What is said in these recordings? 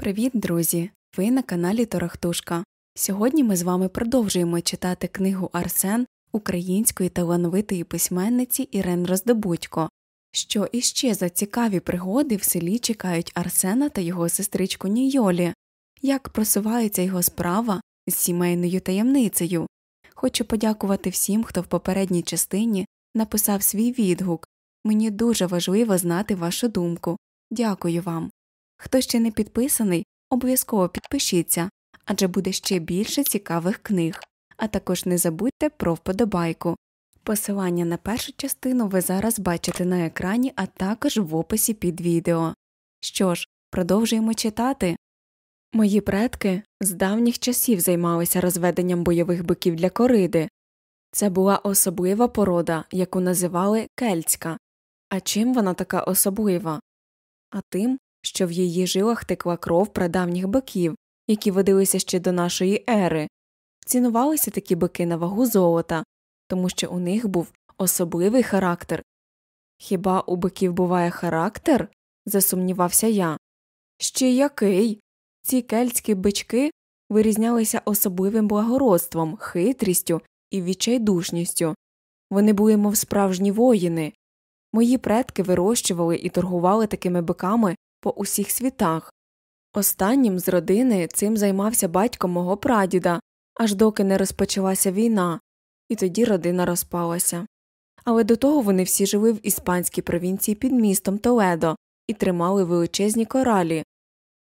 Привіт, друзі! Ви на каналі Торахтушка. Сьогодні ми з вами продовжуємо читати книгу Арсен української талановитої письменниці Ірен Роздобудько, що іще за цікаві пригоди в селі чекають Арсена та його сестричку Нійолі, як просувається його справа з сімейною таємницею. Хочу подякувати всім, хто в попередній частині написав свій відгук. Мені дуже важливо знати вашу думку. Дякую вам. Хто ще не підписаний, обов'язково підпишіться, адже буде ще більше цікавих книг, а також не забудьте про вподобайку. Посилання на першу частину ви зараз бачите на екрані, а також в описі під відео. Що ж, продовжуємо читати. Мої предки з давніх часів займалися розведенням бойових биків для кориди. Це була особлива порода, яку називали кельтська. А чим вона така особлива? А тим, що в її жилах текла кров прадавніх биків, які водилися ще до нашої ери. Цінувалися такі бики на вагу золота, тому що у них був особливий характер. Хіба у биків буває характер? засумнівався я. Ще який? Ці кельтські бички вирізнялися особливим благородством, хитрістю і відчайдушністю. Вони були, мов справжні воїни. Мої предки вирощували і торгували такими биками по усіх світах. Останнім з родини цим займався батько мого прадіда, аж доки не розпочалася війна, і тоді родина розпалася. Але до того вони всі жили в іспанській провінції під містом Толедо і тримали величезні коралі.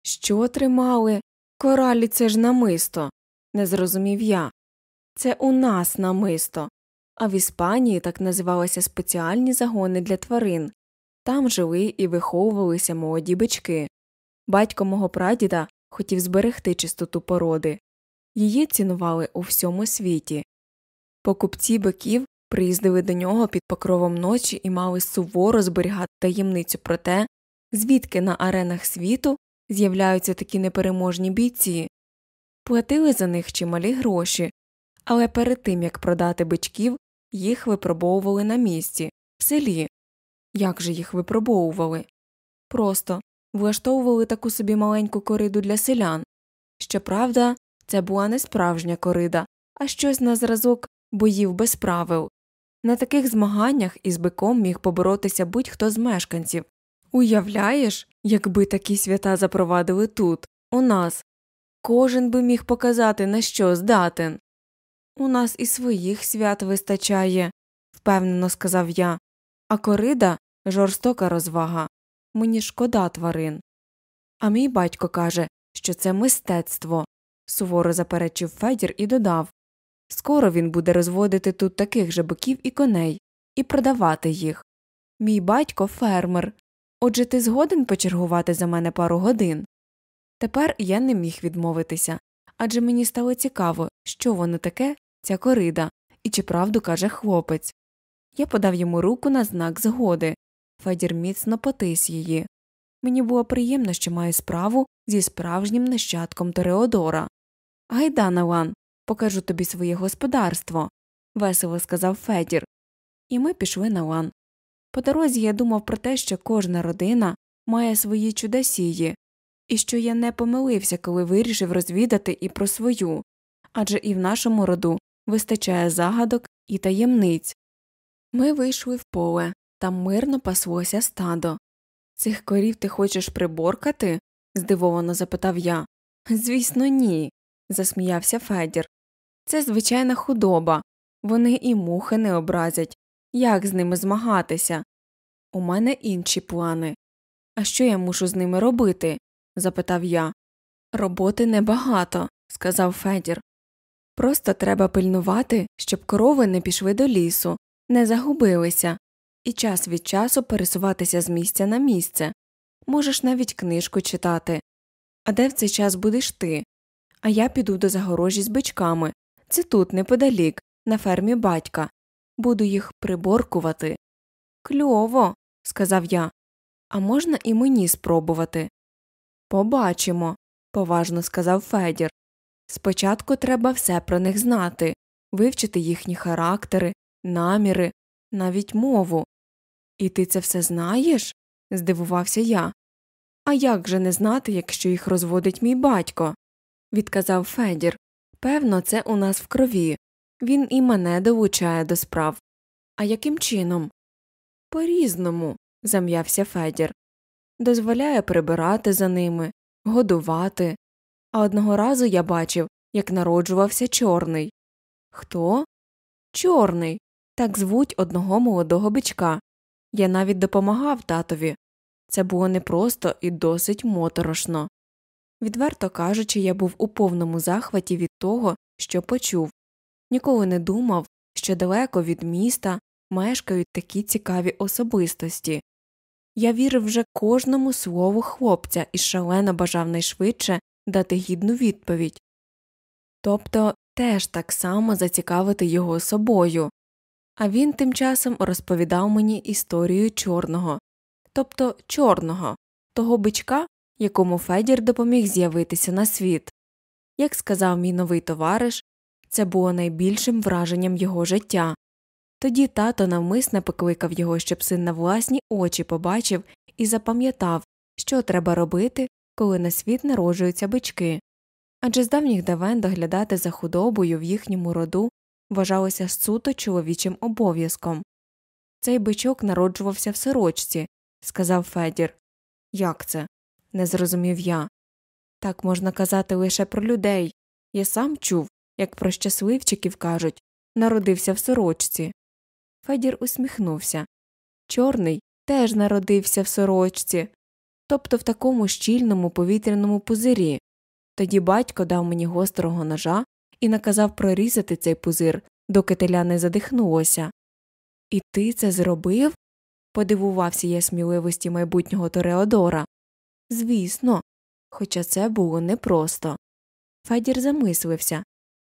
Що тримали? Коралі це ж намисто, не зрозумів я. Це у нас намисто. А в Іспанії так називалися спеціальні загони для тварин. Там жили і виховувалися молоді бички. Батько мого прадіда хотів зберегти чистоту породи. Її цінували у всьому світі. Покупці биків приїздили до нього під покровом ночі і мали суворо зберігати таємницю про те, звідки на аренах світу з'являються такі непереможні бійці, платили за них чималі гроші, але перед тим як продати бичків, їх випробовували на місці, в селі. Як же їх випробовували? Просто влаштовували таку собі маленьку кориду для селян. Щоправда, це була не справжня корида, а щось на зразок боїв без правил. На таких змаганнях із биком міг поборотися будь хто з мешканців. Уявляєш, якби такі свята запровадили тут, у нас, кожен би міг показати, на що здатен. У нас і своїх свят вистачає, впевнено сказав я, а корида жорстока розвага. Мені шкода тварин. А мій батько каже, що це мистецтво, суворо заперечив Федір і додав Скоро він буде розводити тут таких же биків і коней і продавати їх. Мій батько фермер. Отже, ти згоден почергувати за мене пару годин. Тепер я не міг відмовитися адже мені стало цікаво, що воно таке, ця корида, і чи правду каже хлопець. Я подав йому руку на знак згоди. Федір міцно потис її. Мені було приємно, що маю справу зі справжнім нащадком Тореодора. Гайда, Налан, покажу тобі своє господарство, весело сказав Федір. І ми пішли на лан. По дорозі я думав про те, що кожна родина має свої чудосії, і що я не помилився, коли вирішив розвідати і про свою, адже і в нашому роду вистачає загадок і таємниць. Ми вийшли в поле, там мирно паслося стадо. Цих корів ти хочеш приборкати? здивовано запитав я. Звісно, ні, засміявся Федір. Це звичайна худоба. Вони і мухи не образять. Як з ними змагатися? У мене інші плани. А що я мушу з ними робити? запитав я. Роботи небагато, сказав Федір. Просто треба пильнувати, щоб корови не пішли до лісу, не загубилися, і час від часу пересуватися з місця на місце. Можеш навіть книжку читати. А де в цей час будеш ти? А я піду до загорожі з бичками. Це тут, неподалік, на фермі батька. Буду їх приборкувати. Кльово, сказав я. А можна і мені спробувати? Побачимо, поважно сказав Федір. Спочатку треба все про них знати, вивчити їхні характери, наміри, навіть мову. І ти це все знаєш? здивувався я. А як же не знати, якщо їх розводить мій батько? відказав Федір. Певно, це у нас в крові. Він і мене долучає до справ. А яким чином? По різному, зам'явся Федір. Дозволяє прибирати за ними, годувати. А одного разу я бачив, як народжувався чорний. Хто? Чорний. Так звуть одного молодого бичка. Я навіть допомагав татові. Це було непросто і досить моторошно. Відверто кажучи, я був у повному захваті від того, що почув. Ніколи не думав, що далеко від міста мешкають такі цікаві особистості. Я вірив вже кожному слову хлопця і шалено бажав найшвидше дати гідну відповідь. Тобто теж так само зацікавити його собою. А він тим часом розповідав мені історію чорного, тобто чорного, того бичка, якому Федір допоміг з'явитися на світ. Як сказав мій новий товариш, це було найбільшим враженням його життя. Тоді тато навмисне покликав його, щоб син на власні очі побачив і запам'ятав, що треба робити, коли на світ народжуються бички. Адже з давніх давен доглядати за худобою в їхньому роду вважалося суто чоловічим обов'язком. Цей бичок народжувався в сорочці, сказав Федір. Як це? не зрозумів я. Так можна казати лише про людей. Я сам чув, як про щасливчиків кажуть народився в сорочці. Федір усміхнувся. Чорний теж народився в сорочці, тобто в такому щільному повітряному пузирі. Тоді батько дав мені гострого ножа і наказав прорізати цей пузир, доки теля не задихнулося. І ти це зробив? подивувався я сміливості майбутнього Тореодора. Звісно, хоча це було непросто. Федір замислився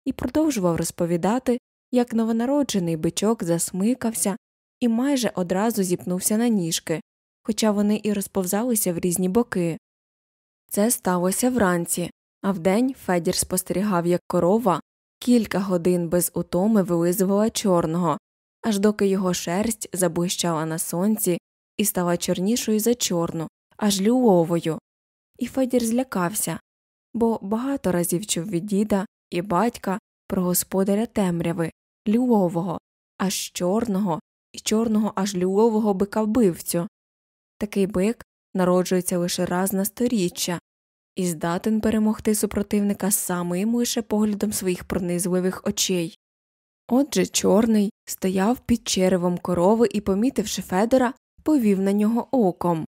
і продовжував розповідати, як новонароджений бичок засмикався і майже одразу зіпнувся на ніжки, хоча вони і розповзалися в різні боки. Це сталося вранці, а вдень Федір спостерігав, як корова кілька годин без утоми вилизувала чорного, аж доки його шерсть заблищала на сонці і стала чорнішою за чорну, аж люловою. І Федір злякався, бо багато разів чув від діда і батька про господаря темряви, люлового, аж чорного і чорного аж люлового бика вбивцю. Такий бик народжується лише раз на сторіччя і здатен перемогти супротивника самим лише поглядом своїх пронизливих очей. Отже, чорний стояв під черевом корови і, помітивши Федора, повів на нього оком.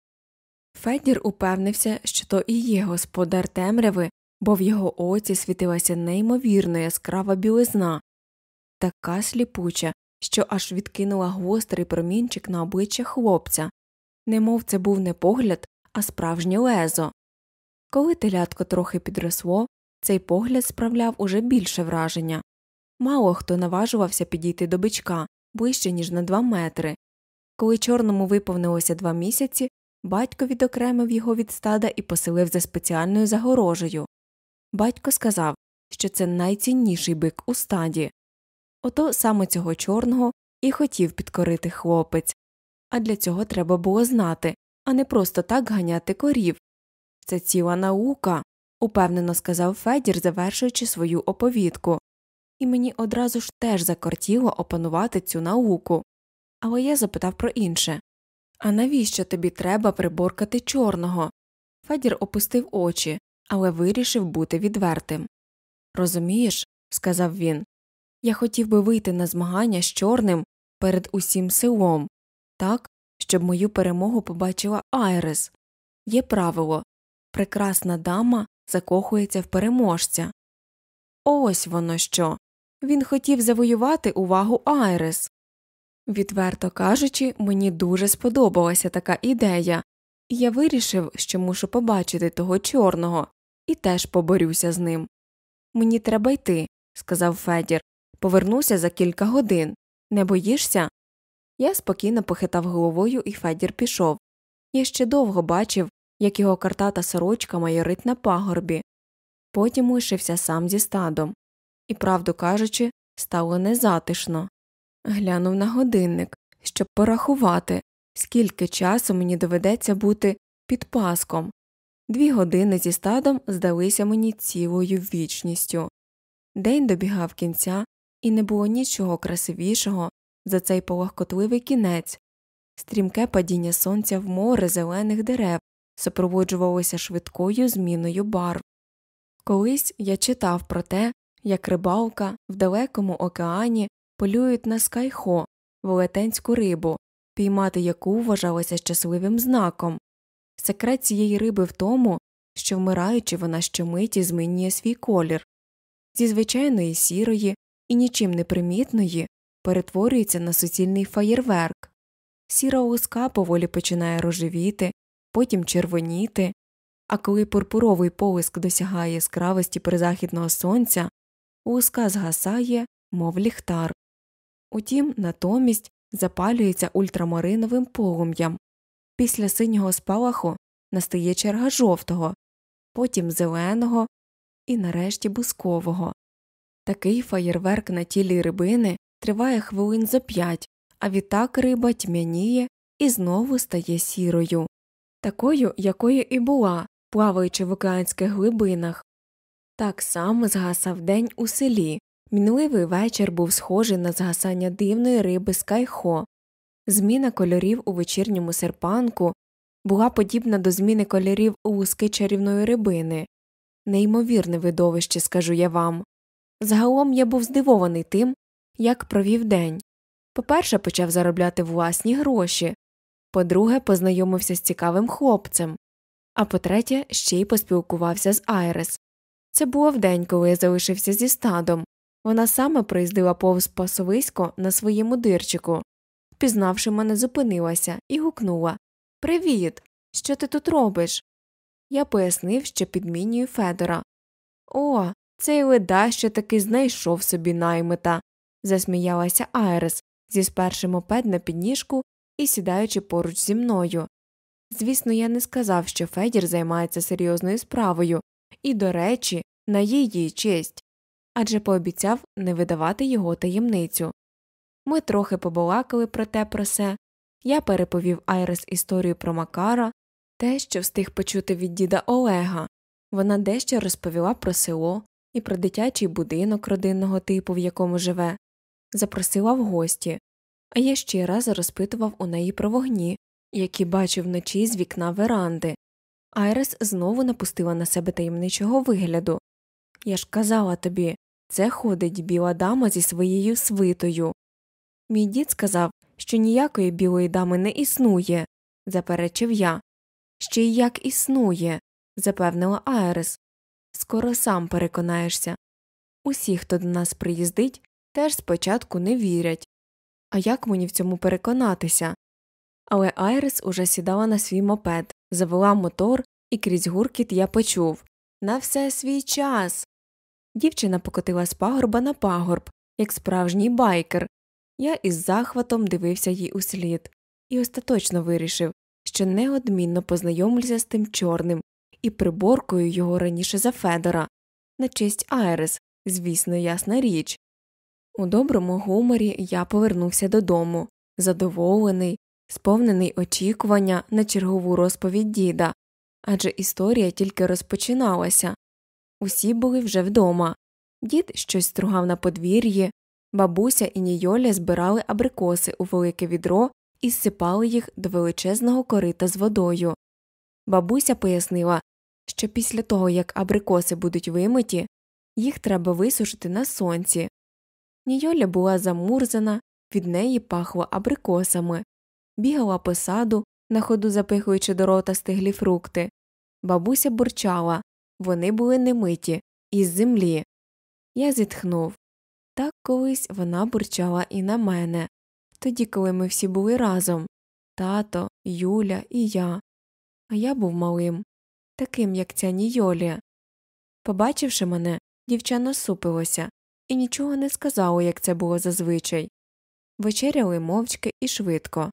Федір упевнився, що то і є господар темряви, бо в його оці світилася неймовірно яскрава білизна, така сліпуча, що аж відкинула гострий промінчик на обличчя хлопця, немов це був не погляд, а справжнє лезо. Коли телятко трохи підросло, цей погляд справляв уже більше враження. Мало хто наважувався підійти до бичка ближче, ніж на два метри. Коли чорному виповнилося два місяці, батько відокремив його від стада і поселив за спеціальною загорожею. Батько сказав, що це найцінніший бик у стаді. Ото саме цього чорного і хотів підкорити хлопець, а для цього треба було знати, а не просто так ганяти корів. Це ціла наука, упевнено сказав Федір, завершуючи свою оповідку, і мені одразу ж теж закортіло опанувати цю науку. Але я запитав про інше А навіщо тобі треба приборкати чорного? Федір опустив очі, але вирішив бути відвертим. Розумієш, сказав він, я хотів би вийти на змагання з чорним перед усім селом, так, щоб мою перемогу побачила Айрес. Є правило прекрасна дама закохується в переможця. Ось воно що. Він хотів завоювати увагу Айрес. Відверто кажучи, мені дуже сподобалася така ідея, і я вирішив, що мушу побачити того чорного, і теж поборюся з ним. Мені треба йти, сказав Федір. Повернуся за кілька годин. Не боїшся? Я спокійно похитав головою, і Федір пішов. Я ще довго бачив, як його картата сорочка майорить на пагорбі. Потім лишився сам зі стадом. І, правду кажучи, стало незатишно. Глянув на годинник, щоб порахувати, скільки часу мені доведеться бути під паском, Дві години зі стадом здалися мені цілою вічністю. День добігав кінця, і не було нічого красивішого за цей полегкотливий кінець, стрімке падіння сонця в море зелених дерев супроводжувалося швидкою зміною барв. Колись я читав про те, як рибалка в далекому океані полюють на скайхо, велетенську рибу, піймати яку вважалося щасливим знаком. Секрет цієї риби в тому, що вмираючи вона щомиті змінює свій колір зі звичайної сірої і нічим не примітної перетворюється на суцільний фаєрверк. Сіра луска поволі починає рожевіти, потім червоніти, а коли пурпуровий полиск досягає яскравості призахідного сонця, луска згасає, мов ліхтар. Утім, натомість запалюється ультрамариновим полум'ям. Після синього спалаху настає черга жовтого, потім зеленого і нарешті бускового. Такий фаєрверк на тілі рибини триває хвилин за п'ять, а відтак риба тьмяніє і знову стає сірою, такою, якою і була, плаваючи в океанських глибинах. Так само згасав день у селі. Мінливий вечір був схожий на згасання дивної риби скайхо. Зміна кольорів у вечірньому серпанку була подібна до зміни кольорів у луски чарівної рибини. Неймовірне видовище, скажу я вам. Загалом я був здивований тим, як провів день. По перше, почав заробляти власні гроші, по друге, познайомився з цікавим хлопцем, а по третє, ще й поспілкувався з Айрес. Це було вдень, коли я залишився зі стадом. Вона саме проїздила повз пасовисько на своєму дирчику. Пізнавши мене, зупинилася і гукнула Привіт! Що ти тут робиш? Я пояснив, що підмінюю Федора. О, цей леда ще таки знайшов собі наймита, засміялася Айрес, зі сперши мопед на підніжку і сідаючи поруч зі мною. Звісно, я не сказав, що Федір займається серйозною справою, і, до речі, на її честь адже пообіцяв не видавати його таємницю. Ми трохи побалакали про те про се, я переповів Айрес історію про Макара, те, що встиг почути від діда Олега. Вона дещо розповіла про село і про дитячий будинок родинного типу, в якому живе, запросила в гості, а я ще раз розпитував у неї про вогні, які бачив вночі з вікна веранди. Айрес знову напустила на себе таємничого вигляду. Я ж казала тобі, це ходить біла дама зі своєю свитою. Мій дід сказав, що ніякої білої дами не існує, заперечив я. Ще й як існує, запевнила Айрес. Скоро сам переконаєшся. Усі, хто до нас приїздить, теж спочатку не вірять. А як мені в цьому переконатися? Але Айрис уже сідала на свій мопед, завела мотор, і крізь гуркіт я почув На все свій час. Дівчина покотила з пагорба на пагорб, як справжній байкер. Я із захватом дивився їй услід і остаточно вирішив, що неодмінно познайомлюся з тим чорним і приборкою його раніше за Федора, на честь Айрис, звісно, ясна річ. У доброму гуморі я повернувся додому, задоволений, сповнений очікування на чергову розповідь діда, адже історія тільки розпочиналася. Усі були вже вдома. Дід щось стругав на подвір'ї, бабуся і Нійоля збирали абрикоси у велике відро і зсипали їх до величезного корита з водою. Бабуся пояснила, що після того, як абрикоси будуть вимиті, їх треба висушити на сонці. Нійоля була замурзана, від неї пахло абрикосами, бігала по саду, на ходу запихуючи до рота стиглі фрукти. Бабуся бурчала вони були немиті, із землі. Я зітхнув. Так колись вона бурчала і на мене, тоді, коли ми всі були разом тато, Юля і я. А я був малим, таким, як ця Нійолія. Побачивши мене, дівча насупилося і нічого не сказало, як це було зазвичай. Вечеряли мовчки і швидко.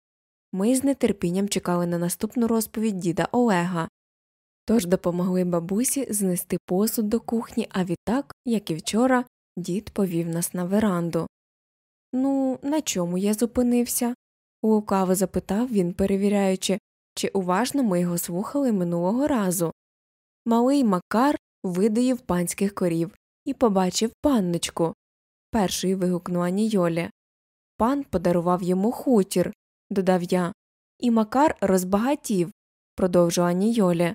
Ми з нетерпінням чекали на наступну розповідь діда Олега, тож допомогли бабусі знести посуд до кухні, а відтак, як і вчора, дід повів нас на веранду. Ну, на чому я зупинився? лукаво запитав він, перевіряючи, чи уважно ми його слухали минулого разу. малий Макар видаїв панських корів і побачив панночку. Першою вигукнула Нійолі. Пан подарував йому хутір, додав я, і Макар розбагатів, продовжила Нійолі.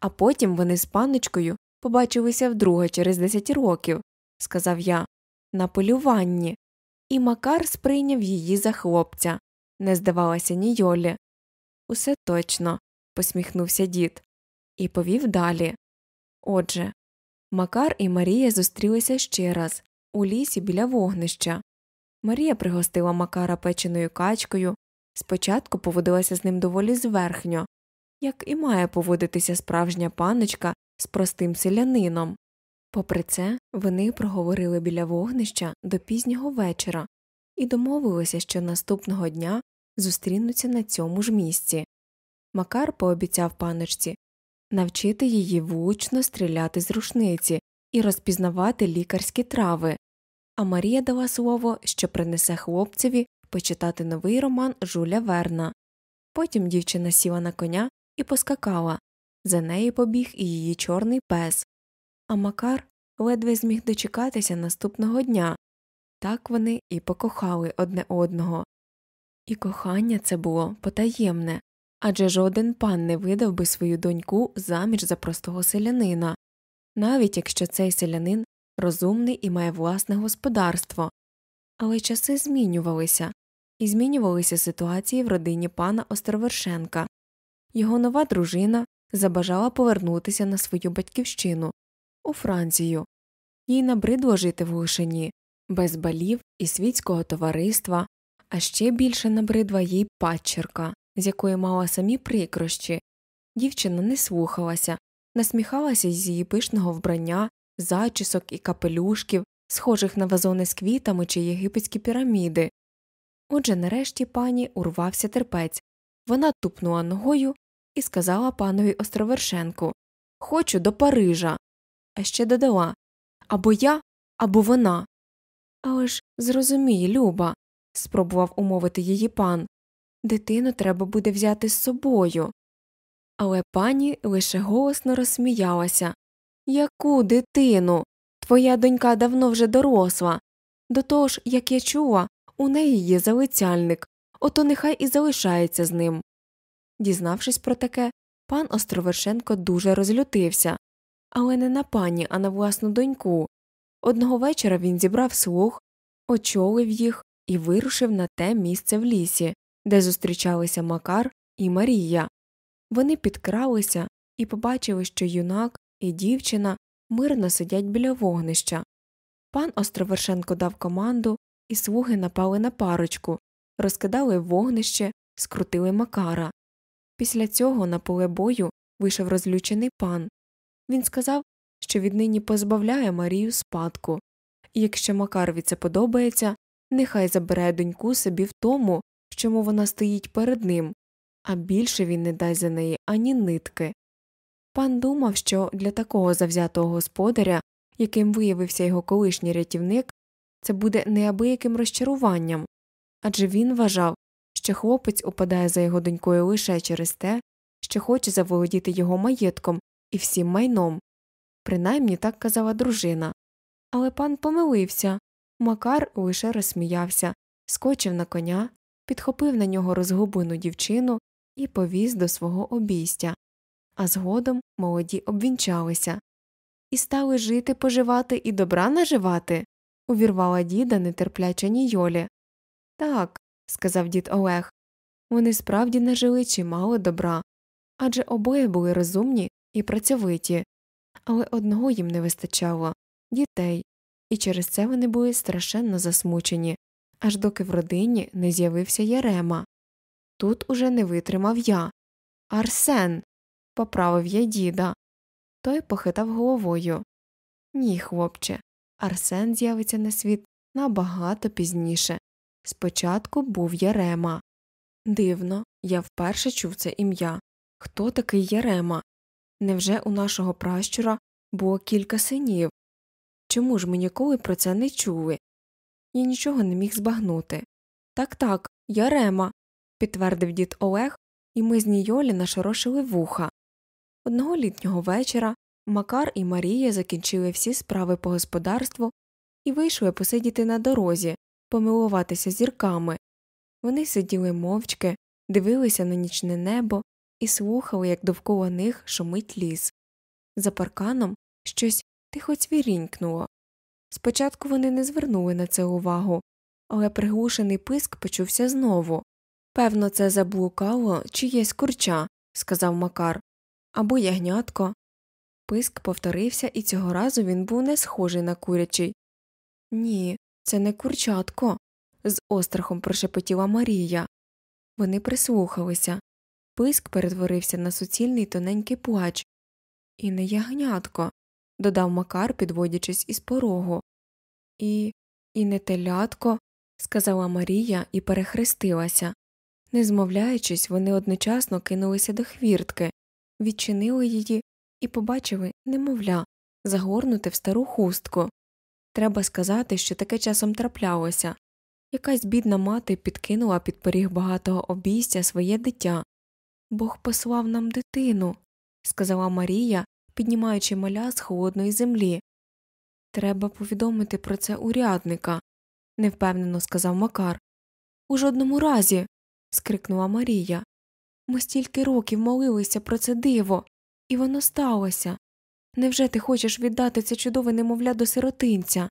А потім вони з панночкою побачилися вдруге через десять років, сказав я, на полюванні, і Макар сприйняв її за хлопця, не здавалася Нійолі. Усе точно, посміхнувся дід, і повів далі. Отже, Макар і Марія зустрілися ще раз у лісі біля вогнища. Марія пригостила Макара печеною качкою, спочатку поводилася з ним доволі зверхньо, як і має поводитися справжня паночка з простим селянином. Попри це, вони проговорили біля вогнища до пізнього вечора і домовилися, що наступного дня зустрінуться на цьому ж місці. Макар пообіцяв паночці навчити її влучно стріляти з рушниці і розпізнавати лікарські трави, а Марія дала слово, що принесе хлопцеві почитати новий роман Жуля Верна. Потім дівчина сіла на коня і поскакала. За нею побіг і її чорний пес. А Макар ледве зміг дочекатися наступного дня. Так вони і покохали одне одного. І кохання це було потаємне адже жоден пан не видав би свою доньку заміж за простого селянина, навіть якщо цей селянин розумний і має власне господарство. Але часи змінювалися, і змінювалися ситуації в родині пана Островершенка. Його нова дружина забажала повернутися на свою батьківщину у Францію. Їй набридло жити в глушині, без балів і світського товариства, а ще більше набридла їй падчерка, з якої мала самі прикрощі. Дівчина не слухалася, насміхалася з її пишного вбрання, зачісок і капелюшків, схожих на вазони з квітами чи єгипетські піраміди. Отже, нарешті пані урвався терпець. Вона тупнула ногою і сказала панові Островершенку Хочу до Парижа. А ще додала Або я, або вона. Але ж зрозумій, Люба, спробував умовити її пан. Дитину треба буде взяти з собою. Але пані лише голосно розсміялася Яку дитину? Твоя донька давно вже доросла. До того ж, як я чула, у неї є залицяльник, ото нехай і залишається з ним. Дізнавшись про таке, пан Островершенко дуже розлютився, але не на пані, а на власну доньку. Одного вечора він зібрав слух, очолив їх і вирушив на те місце в лісі, де зустрічалися Макар і Марія. Вони підкралися і побачили, що юнак і дівчина мирно сидять біля вогнища. Пан Островершенко дав команду, і слуги напали на парочку, розкидали вогнище, скрутили Макара. Після цього на поле бою вийшов розлючений пан. Він сказав, що віднині позбавляє Марію спадку, і якщо Макарові це подобається, нехай забере доньку собі в тому, чому вона стоїть перед ним, а більше він не дасть за неї ані нитки. Пан думав, що для такого завзятого господаря, яким виявився його колишній рятівник, це буде неабияким розчаруванням адже він вважав, що хлопець упадає за його донькою лише через те, що хоче заволодіти його маєтком і всім майном. Принаймні так казала дружина. Але пан помилився. Макар лише розсміявся, скочив на коня, підхопив на нього розгублену дівчину і повіз до свого обійстя а згодом молоді обвінчалися і стали жити, поживати і добра наживати. увірвала діда нетерпляча Нійолі. Так, сказав дід Олег, вони справді нажили чимало добра, адже обоє були розумні і працьовиті, але одного їм не вистачало дітей, і через це вони були страшенно засмучені, аж доки в родині не з'явився Ярема. Тут уже не витримав я. Арсен поправив я діда. Той похитав головою. Ні, хлопче, Арсен з'явиться на світ набагато пізніше. Спочатку був Ярема. Дивно, я вперше чув це ім'я. Хто такий Ярема? Невже у нашого пращура було кілька синів? Чому ж ми ніколи про це не чули? Я нічого не міг збагнути. Так так, Ярема, підтвердив дід Олег, і ми з Нійолі нашорошили вуха. Одного літнього вечора Макар і Марія закінчили всі справи по господарству і вийшли посидіти на дорозі, помилуватися зірками. Вони сиділи мовчки, дивилися на нічне небо і слухали, як довкола них шумить ліс. За парканом щось тихо цвірінькнуло. Спочатку вони не звернули на це увагу, але приглушений писк почувся знову. Певно, це заблукало чиєсь курча, сказав Макар, або ягнятко. Писк повторився, і цього разу він був не схожий на курячий. Ні, це не курчатко, з острахом прошепотіла Марія. Вони прислухалися. Писк перетворився на суцільний тоненький плач. І не ягнятко, додав Макар, підводячись із порогу. І і не телятко, сказала Марія і перехрестилася. Не змовляючись, вони одночасно кинулися до хвіртки, відчинили її і побачили немовля, загорнуте в стару хустку. Треба сказати, що таке часом траплялося. Якась бідна мати підкинула під поріг багатого обійстя своє дитя. Бог послав нам дитину, сказала Марія, піднімаючи маля з холодної землі. Треба повідомити про це урядника, невпевнено сказав Макар. У жодному разі. скрикнула Марія. Ми стільки років молилися про це диво, і воно сталося. Невже ти хочеш віддати це чудове немовля до сиротинця?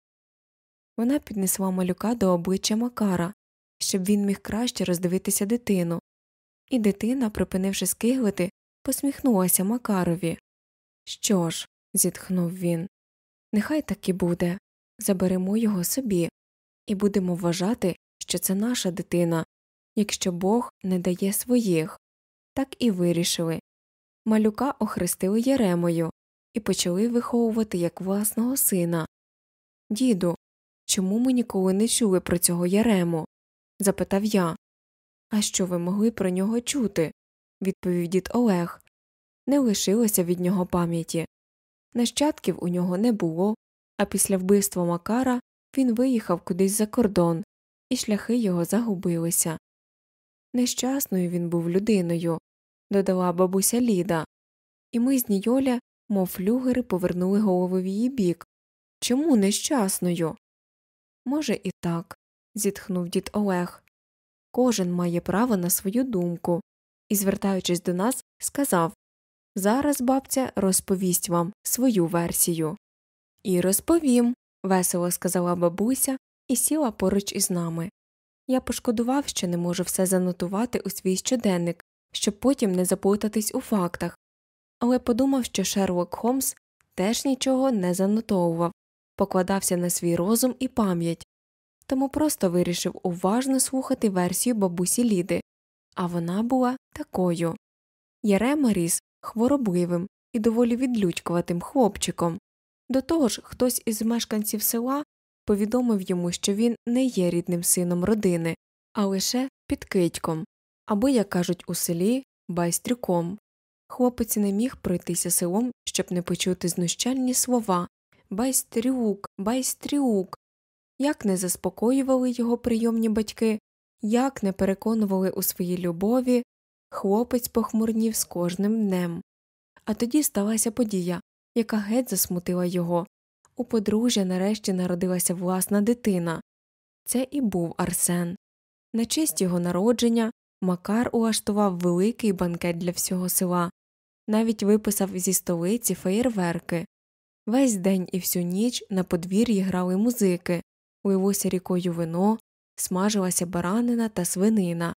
Вона піднесла малюка до обличчя Макара, щоб він міг краще роздивитися дитину, і дитина, припинивши скиглити, посміхнулася Макарові. Що ж, зітхнув він, нехай так і буде. Заберемо його собі, і будемо вважати, що це наша дитина, якщо Бог не дає своїх. Так і вирішили. Малюка охрестили Єремою і почали виховувати як власного сина. Діду, чому ми ніколи не чули про цього Ярему? запитав я. А що ви могли про нього чути? відповів дід Олег. Не лишилося від нього пам'яті. Нащадків у нього не було, а після вбивства Макара він виїхав кудись за кордон, і шляхи його загубилися. Нещасною він був людиною, додала бабуся Ліда, і ми з Нійоля, мов флюгери, повернули голови в її бік. Чому нещасною? Може, і так, зітхнув дід Олег. Кожен має право на свою думку, і, звертаючись до нас, сказав Зараз бабця розповість вам свою версію. І розповім, весело сказала бабуся і сіла поруч із нами. Я пошкодував, що не можу все занотувати у свій щоденник, щоб потім не заплутатись у фактах, але подумав, що Шерлок Холмс теж нічого не занотовував, покладався на свій розум і пам'ять, тому просто вирішив уважно слухати версію бабусі Ліди, а вона була такою Єрема ріс хворобливим і доволі відлючкуватим хлопчиком. До того ж, хтось із мешканців села повідомив йому, що він не є рідним сином родини, а лише підкидьком, або, як кажуть у селі, байстрюком. Хлопець не міг пройтися селом, щоб не почути знущальні слова Байстрюк, байстрюк. Як не заспокоювали його прийомні батьки, як не переконували у своїй любові, хлопець похмурнів з кожним днем. А тоді сталася подія, яка геть засмутила його. У подружжя нарешті народилася власна дитина. Це і був Арсен. На честь його народження Макар улаштував великий банкет для всього села, навіть виписав зі столиці феєрверки. Весь день і всю ніч на подвір'ї грали музики, лилося рікою вино, смажилася баранина та свинина.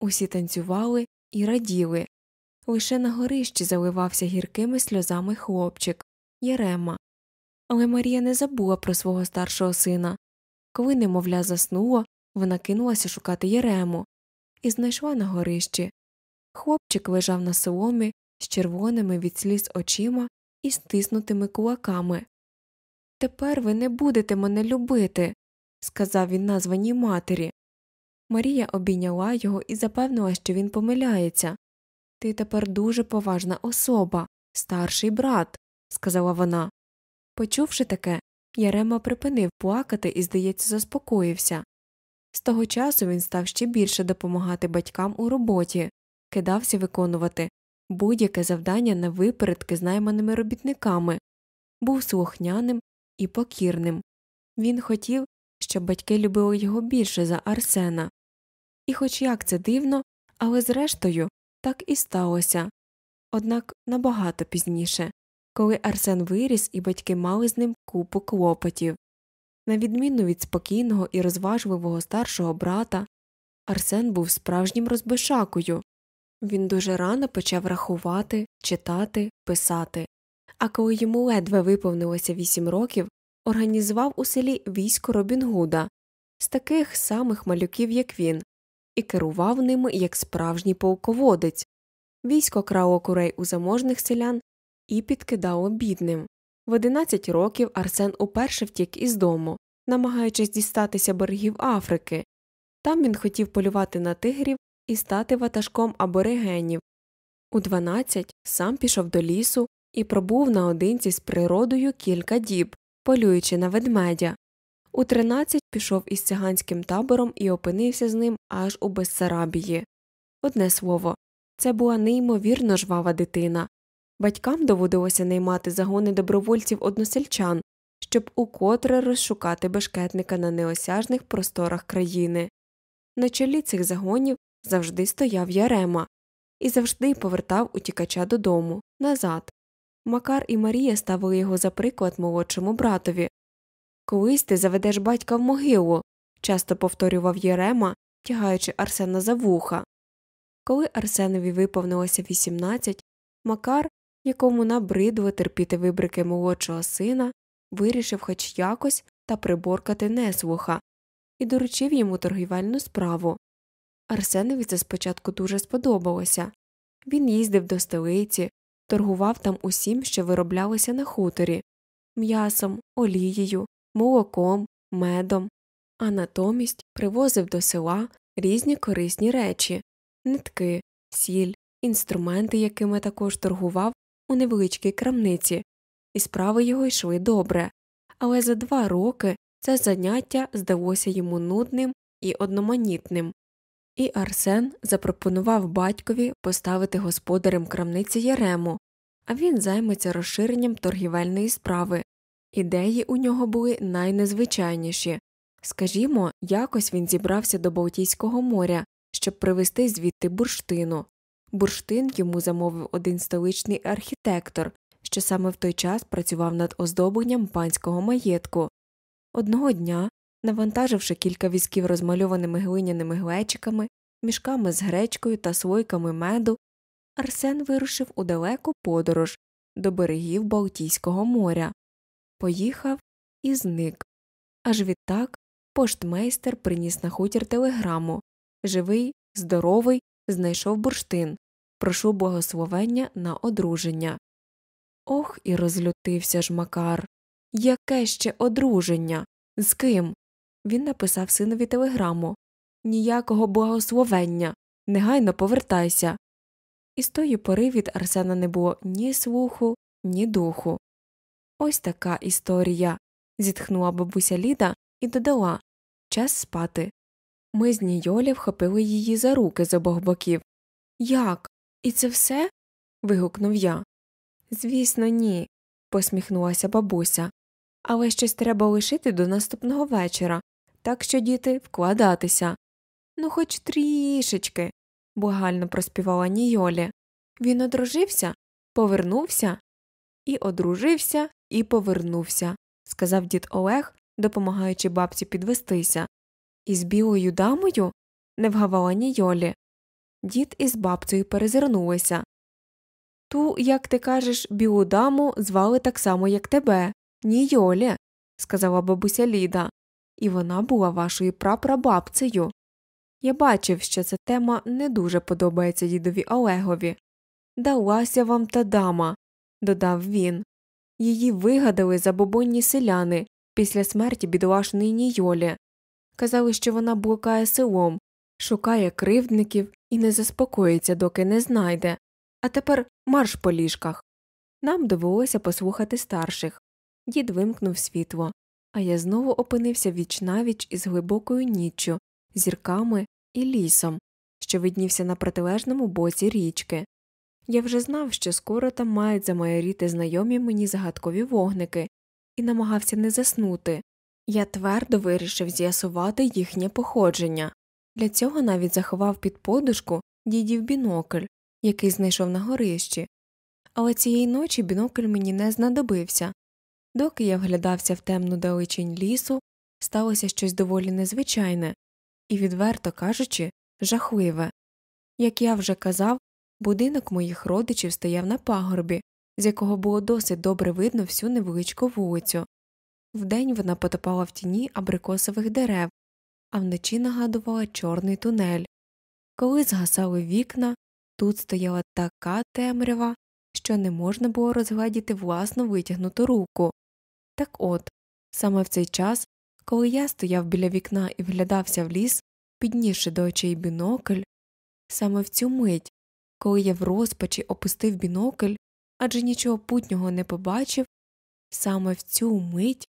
Усі танцювали і раділи. Лише на горищі заливався гіркими сльозами хлопчик Єрема. Але Марія не забула про свого старшого сина. Коли немовля заснуло, вона кинулася шукати Єрему і знайшла на горищі. Хлопчик лежав на соломі з червоними від сліз очима і стиснутими кулаками. Тепер ви не будете мене любити, сказав він названій матері. Марія обійняла його і запевнила, що він помиляється. Ти тепер дуже поважна особа, старший брат, сказала вона. Почувши таке, Ярема припинив плакати і, здається, заспокоївся. З того часу він став ще більше допомагати батькам у роботі, кидався виконувати будь-яке завдання на випередки з найманими робітниками, був слухняним і покірним. Він хотів, щоб батьки любили його більше за Арсена. І, хоч як це дивно, але зрештою так і сталося. Однак набагато пізніше, коли Арсен виріс і батьки мали з ним купу клопотів. На відміну від спокійного і розважливого старшого брата, Арсен був справжнім розбишакою. Він дуже рано почав рахувати, читати, писати, а коли йому ледве виповнилося вісім років, організував у селі військо Робін Гуда з таких самих малюків, як він, і керував ними як справжній полководець. Військо крало курей у заможних селян і підкидало бідним. В 11 років Арсен уперше втік із дому, намагаючись дістатися берегів Африки. Там він хотів полювати на тигрів і стати ватажком аборигенів. У 12 сам пішов до лісу і пробув наодинці з природою кілька діб, полюючи на ведмедя. У 13 пішов із циганським табором і опинився з ним аж у Бессарабії. Одне слово, це була неймовірно жвава дитина. Батькам доводилося наймати загони добровольців односельчан, щоб укотре розшукати бешкетника на неосяжних просторах країни. На чолі цих загонів завжди стояв Ярема і завжди повертав утікача додому, назад. Макар і Марія ставили його за приклад молодшому братові. Колись ти заведеш батька в могилу, часто повторював Єрема, тягаючи Арсена за вуха. Коли Арсенові виповнилося 18, Макар, якому набридло терпіти вибрики молодшого сина, вирішив хоч якось та приборкати неслуха і доручив йому торгівельну справу. Арсенові це спочатку дуже сподобалося. Він їздив до столиці, торгував там усім, що вироблялося на хуторі м'ясом, олією, молоком, медом, а натомість привозив до села різні корисні речі нитки, сіль, інструменти, якими також торгував у невеличкій крамниці, і справи його йшли добре, але за два роки це заняття здалося йому нудним і одноманітним. І Арсен запропонував батькові поставити господарем крамниці Ярему, а він займеться розширенням торгівельної справи. Ідеї у нього були найнезвичайніші скажімо, якось він зібрався до Балтійського моря, щоб привезти звідти бурштину. Бурштин йому замовив один столичний архітектор, що саме в той час працював над оздобленням панського маєтку. Одного дня, навантаживши кілька візків розмальованими глиняними глечиками, мішками з гречкою та слойками меду, Арсен вирушив у далеку подорож до берегів Балтійського моря, поїхав і зник. Аж відтак поштмейстер приніс на хутір телеграму живий, здоровий, знайшов бурштин, прошу благословення на одруження. Ох, і розлютився ж Макар. Яке ще одруження? З ким? Він написав синові телеграму Ніякого благословення. Негайно повертайся. І з тої пори від Арсена не було ні слуху, ні духу. Ось така історія. зітхнула бабуся Ліда і додала час спати. Ми з Нійолі вхопили її за руки з обох боків. Як? І це все? вигукнув я. Звісно, ні, посміхнулася бабуся. Але щось треба лишити до наступного вечора, так що, діти, вкладатися. Ну, хоч трішечки, благально проспівала Нійолі. Він одружився, повернувся і одружився, і повернувся, сказав дід Олег, допомагаючи бабці підвестися. Із білою дамою? не вгавала Нійолі. Дід із бабцею перезирнулися. Ту, як ти кажеш, білу даму звали так само, як тебе, Нійолі, сказала бабуся Ліда, і вона була вашою прапрабабцею. Я бачив, що ця тема не дуже подобається дідові Олегові. Далася вам та дама, додав він. Її вигадали забобонні селяни після смерті бідолашної Нійолі. Казали, що вона блукає селом, шукає кривдників і не заспокоїться, доки не знайде. А тепер марш по ліжках. Нам довелося послухати старших. Дід вимкнув світло, а я знову опинився віч навіч із глибокою ніччю, зірками і лісом, що виднівся на протилежному боці річки. Я вже знав, що скоро там мають замайоріти знайомі мені загадкові вогники, і намагався не заснути. Я твердо вирішив з'ясувати їхнє походження. Для цього навіть заховав під подушку дідів бінокль, який знайшов на горищі. Але цієї ночі бінокль мені не знадобився. Доки я вглядався в темну далечінь лісу, сталося щось доволі незвичайне і, відверто кажучи, жахливе. Як я вже казав, будинок моїх родичів стояв на пагорбі, з якого було досить добре видно всю невеличку вулицю. Вдень вона потопала в тіні абрикосових дерев, а вночі нагадувала чорний тунель. Коли згасали вікна, тут стояла така темрява, що не можна було розгледіти власну витягнуту руку. Так от, саме в цей час, коли я стояв біля вікна і вглядався в ліс, піднісши до очей бінокль, саме в цю мить, коли я в розпачі опустив бінокль, адже нічого путнього не побачив, саме в цю мить,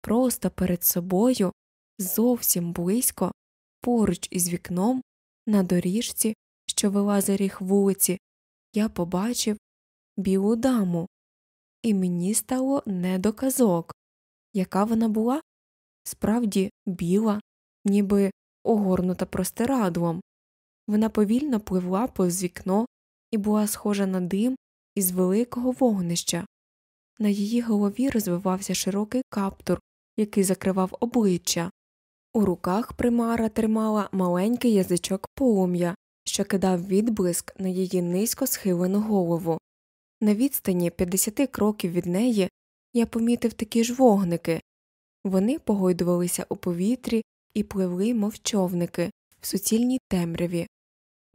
просто перед собою, зовсім близько, поруч із вікном, на доріжці, що вела за ріг вулиці, я побачив білу даму, і мені стало не до казок. Яка вона була? Справді біла, ніби огорнута простирадлом. Вона повільно пливла повз вікно і була схожа на дим із великого вогнища. На її голові розвивався широкий каптур, який закривав обличчя. У руках примара тримала маленький язичок полум'я, що кидав відблиск на її низько схилену голову. На відстані 50 кроків від неї я помітив такі ж вогники вони погойдувалися у повітрі і пливли, мов човники, в суцільній темряві.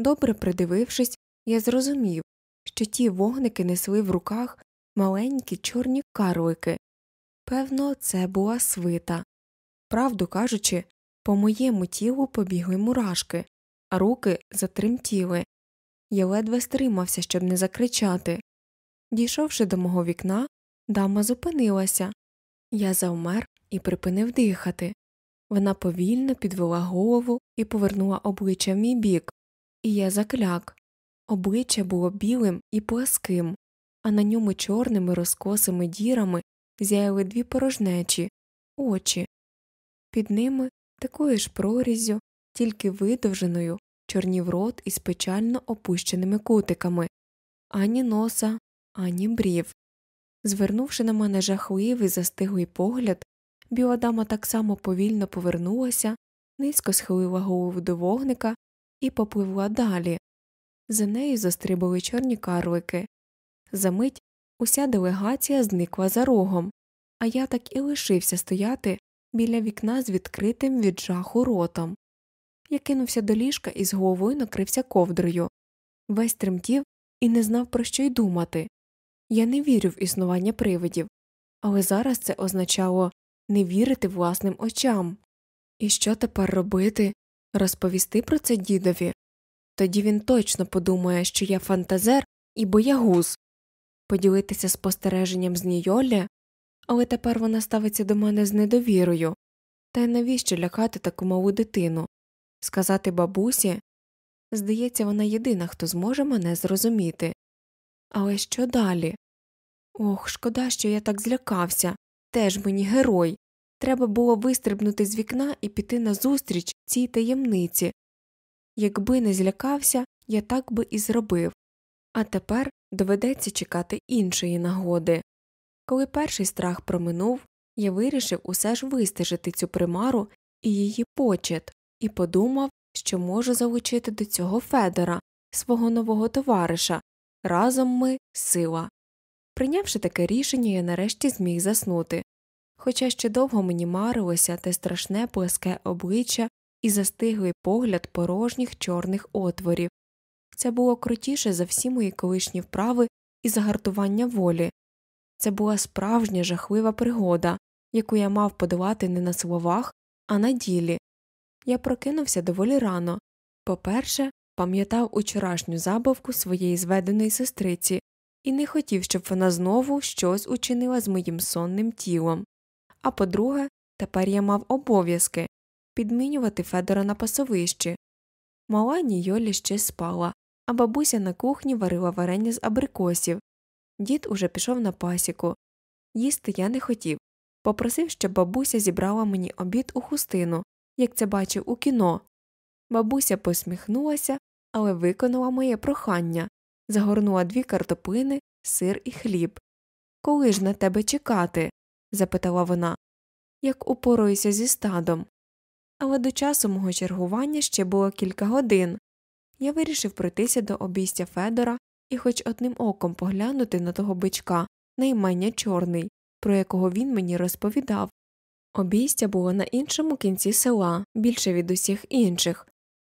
Добре придивившись, я зрозумів, що ті вогники несли в руках маленькі чорні карлики. Певно, це була свита. Правду кажучи, по моєму тілу побігли мурашки, а руки затремтіли. Я ледве стримався, щоб не закричати. Дійшовши до мого вікна, дама зупинилася. Я завмер і припинив дихати. Вона повільно підвела голову і повернула обличчя в мій бік, і я закляк. Обличчя було білим і пласким, а на ньому чорними розкосими дірами зяяли дві порожнечі очі. Під ними такою ж проріззю, тільки видовженою, чорнів рот із печально опущеними кутиками, ані носа, ані брів. Звернувши на мене жахливий застиглий погляд, біла дама так само повільно повернулася, низько схилила голову до вогника і попливла далі. За нею застрибали чорні карлики. Замить уся делегація зникла за рогом, а я так і лишився стояти біля вікна з відкритим від жаху ротом. Я кинувся до ліжка і з головою накрився ковдрою. Весь тремтів і не знав, про що й думати. Я не вірю в існування привидів, але зараз це означало не вірити власним очам. І що тепер робити? Розповісти про це дідові? Тоді він точно подумає, що я фантазер і боягуз, поділитися спостереженням з Нійолі, але тепер вона ставиться до мене з недовірою. Та й навіщо лякати таку малу дитину? Сказати бабусі здається, вона єдина, хто зможе мене зрозуміти. Але що далі? Ох, шкода, що я так злякався. Теж мені герой. Треба було вистрибнути з вікна і піти назустріч цій таємниці. Якби не злякався, я так би і зробив. А тепер доведеться чекати іншої нагоди. Коли перший страх проминув, я вирішив усе ж вистежити цю примару і її почет, і подумав, що можу залучити до цього Федора, свого нового товариша. Разом ми сила. Прийнявши таке рішення, я нарешті зміг заснути. Хоча ще довго мені марилося те страшне плеске обличчя і застиглий погляд порожніх чорних отворів. Це було крутіше за всі мої колишні вправи і загартування волі. Це була справжня жахлива пригода, яку я мав подолати не на словах, а на ділі. Я прокинувся доволі рано. По перше, пам'ятав учорашню забавку своєї зведеної сестриці і не хотів, щоб вона знову щось учинила з моїм сонним тілом. А по друге, тепер я мав обов'язки підмінювати Федора на пасовищі. Мала Нійолі ще спала, а бабуся на кухні варила варення з абрикосів. Дід уже пішов на пасіку. Їсти я не хотів. Попросив, щоб бабуся зібрала мені обід у хустину, як це бачив у кіно. Бабуся посміхнулася, але виконала моє прохання загорнула дві картоплини, сир і хліб. Коли ж на тебе чекати? Запитала вона. Як упораюся зі стадом. Але до часу мого чергування ще було кілька годин. Я вирішив пройтися до обійстя Федора і хоч одним оком поглянути на того бичка, наймення чорний, про якого він мені розповідав. Обійстя було на іншому кінці села, більше від усіх інших,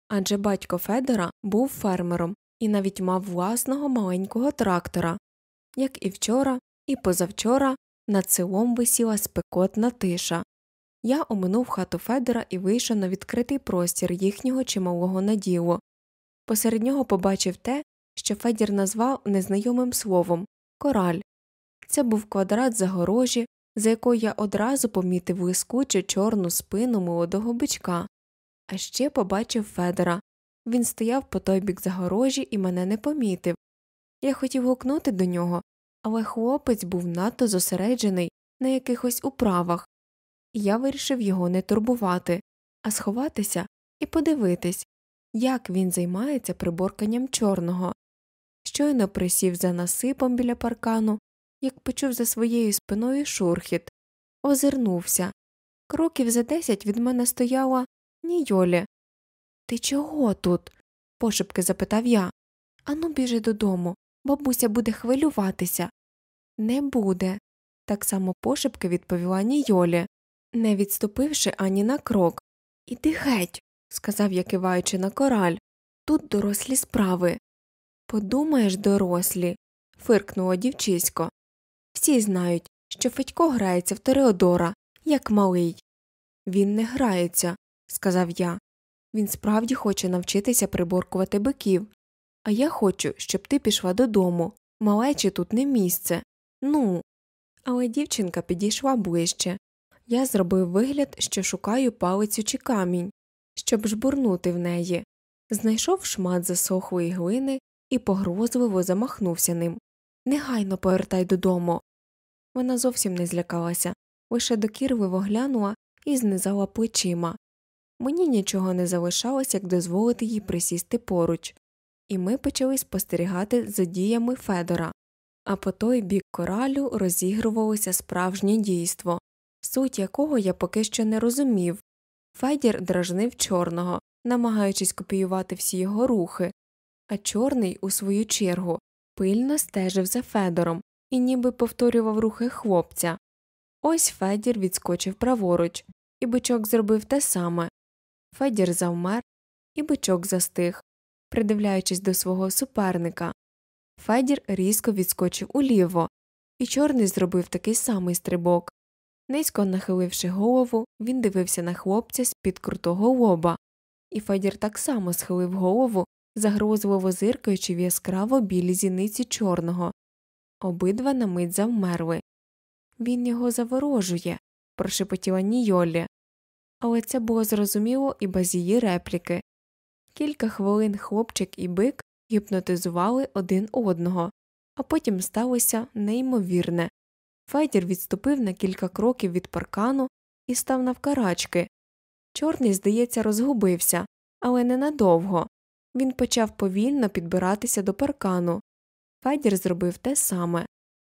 адже батько Федора був фермером і навіть мав власного маленького трактора. Як і вчора, і позавчора над селом висіла спекотна тиша. Я оминув хату Федора і вийшов на відкритий простір їхнього чималого наділу. Посеред нього побачив те, що Федір назвав незнайомим словом кораль. Це був квадрат загорожі, за якою я одразу помітив блискучу чорну спину молодого бичка, а ще побачив Федора. Він стояв по той бік загорожі і мене не помітив. Я хотів гукнути до нього, але хлопець був надто зосереджений на якихось управах, і я вирішив його не турбувати, а сховатися і подивитись, як він займається приборканням чорного. Щойно присів за насипом біля паркану, як почув за своєю спиною шурхіт, озирнувся. Кроків за десять від мене стояла Нійолі. Ти чого тут? пошепки запитав я. Ану, біжи додому, бабуся буде хвилюватися. Не буде, так само пошепки відповіла Нійолі, не відступивши ані на крок. Іди геть, сказав я, киваючи на кораль. Тут дорослі справи. Подумаєш, дорослі. фиркнуло дівчисько. Всі знають, що Федько грається в Тореодора, як малий. Він не грається, сказав я. Він справді хоче навчитися приборкувати биків. А я хочу, щоб ти пішла додому. Малечі тут не місце. Ну. Але дівчинка підійшла ближче. Я зробив вигляд, що шукаю палицю чи камінь, щоб жбурнути в неї. Знайшов шмат засохлої глини і погрозливо замахнувся ним. Негайно повертай додому. Вона зовсім не злякалася, лише докірливо глянула і знизала плечима. Мені нічого не залишалось, як дозволити їй присісти поруч, і ми почали спостерігати за діями Федора, а по той бік коралю розігрувалося справжнє дійство, суть якого я поки що не розумів. Федір дражнив чорного, намагаючись копіювати всі його рухи, а чорний, у свою чергу, пильно стежив за Федором і ніби повторював рухи хлопця. Ось Федір відскочив праворуч, і бичок зробив те саме. Федір завмер, і бичок застиг, придивляючись до свого суперника. Федір різко відскочив уліво, і чорний зробив такий самий стрибок. Низько нахиливши голову, він дивився на хлопця з під крутого лоба, і Федір так само схилив голову, загрозливо зиркаючи в яскраво білі зіниці чорного. Обидва на мить завмерли. Він його заворожує, прошепотіла Нійолі але це було зрозуміло і без її репліки. Кілька хвилин хлопчик і бик гіпнотизували один одного, а потім сталося неймовірне. Федір відступив на кілька кроків від паркану і став навкарачки. Чорний, здається, розгубився, але ненадовго. Він почав повільно підбиратися до паркану. Федір зробив те саме.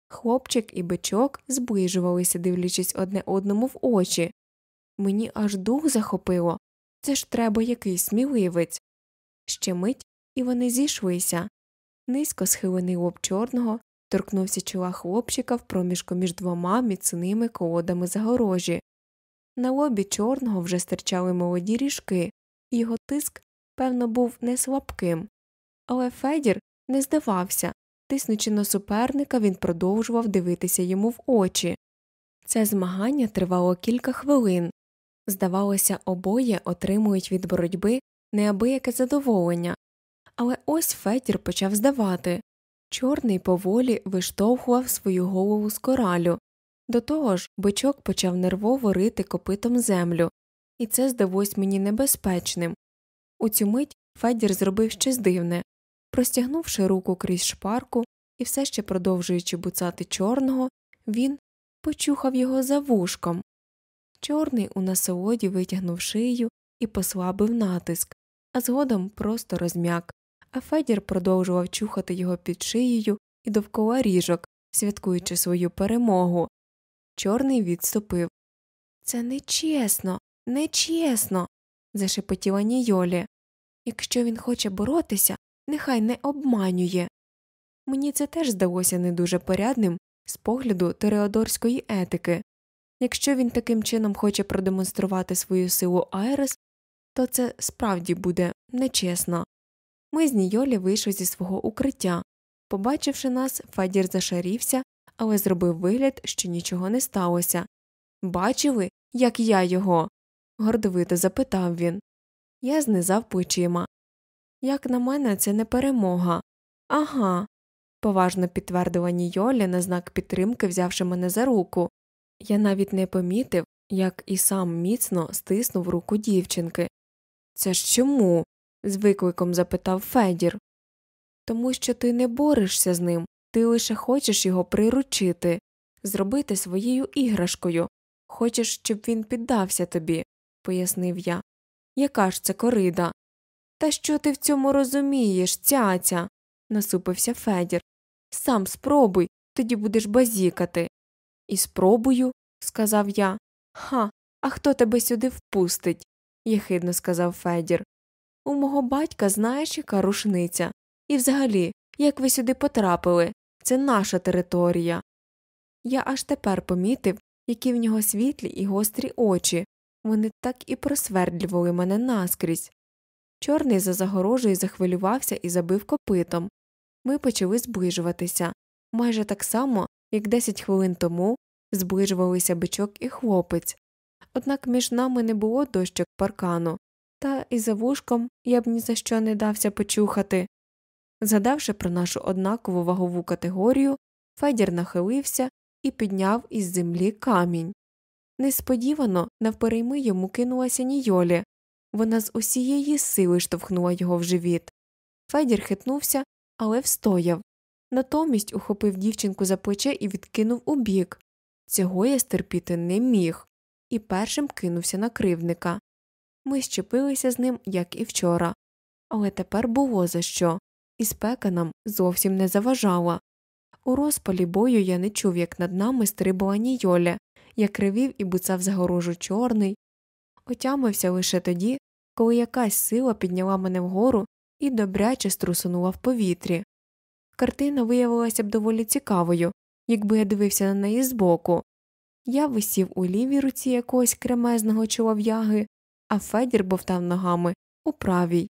Хлопчик і бичок зближувалися, дивлячись одне одному в очі. Мені аж дух захопило це ж треба якийсь сміливець. Ще мить, і вони зійшлися. Низько схилений лоб чорного торкнувся чола хлопчика в проміжку між двома міцними колодами загорожі. На лобі чорного вже стирчали молоді ріжки, і його тиск, певно, був не слабким. Але Федір не здавався, тиснучи на суперника, він продовжував дивитися йому в очі. Це змагання тривало кілька хвилин. Здавалося, обоє отримують від боротьби неабияке задоволення, але ось Федір почав здавати чорний поволі виштовхував свою голову з коралю. До того ж, бичок почав нервово рити копитом землю, і це здалось мені небезпечним. У цю мить Федір зробив щось дивне Простягнувши руку крізь шпарку і все ще продовжуючи буцати чорного, він почухав його за вушком. Чорний у насолоді витягнув шию і послабив натиск, а згодом просто розм'як, а Федір продовжував чухати його під шиєю і довкола ріжок, святкуючи свою перемогу. Чорний відступив. Це нечесно, нечесно. зашепотіла Нійолі. Якщо він хоче боротися, нехай не обманює. Мені це теж здалося не дуже порядним з погляду тереодорської етики. Якщо він таким чином хоче продемонструвати свою силу Айрес, то це справді буде нечесно. Ми з Нійолі вийшли зі свого укриття. Побачивши нас, Федір зашарівся, але зробив вигляд, що нічого не сталося. Бачили, як я його? гордовито запитав він. Я знизав плечима. Як на мене, це не перемога. Ага. поважно підтвердила Нійолі на знак підтримки, взявши мене за руку. Я навіть не помітив, як і сам міцно стиснув руку дівчинки. Це ж чому? з викликом запитав Федір. Тому що ти не борешся з ним, ти лише хочеш його приручити, зробити своєю іграшкою, хочеш, щоб він піддався тобі, пояснив я. Яка ж це корида? Та що ти в цьому розумієш, цяця? насупився Федір. Сам спробуй, тоді будеш базікати. І спробую, сказав я. Ха, а хто тебе сюди впустить? Єхидно сказав Федір. У мого батька знаєш, яка рушниця. І взагалі, як ви сюди потрапили, це наша територія. Я аж тепер помітив, які в нього світлі і гострі очі, вони так і просвердлювали мене наскрізь. Чорний за загорожею захвилювався і забив копитом. Ми почали зближуватися майже так само, як десять хвилин тому зближувалися бичок і хлопець. Однак між нами не було дощок паркану, та і за вушком я б ні за що не дався почухати. Згадавши про нашу однакову вагову категорію, Федір нахилився і підняв із землі камінь. Несподівано навперейми йому кинулася Нійолі. Вона з усієї сили штовхнула його в живіт. Федір хитнувся, але встояв. Натомість ухопив дівчинку за плече і відкинув убік. Цього я стерпіти не міг, і першим кинувся на кривника. Ми щепилися з ним, як і вчора. Але тепер було за що, і спека нам зовсім не заважала. У розпалі бою я не чув, як над нами стрибала Нійоля, як ревів і буцав загорожу чорний. Отямився лише тоді, коли якась сила підняла мене вгору і добряче струсунула в повітрі. Картина виявилася б доволі цікавою, якби я дивився на неї збоку. Я висів у лівій руці якогось кремезного чолов'яги, а Федір бовтав ногами у правій.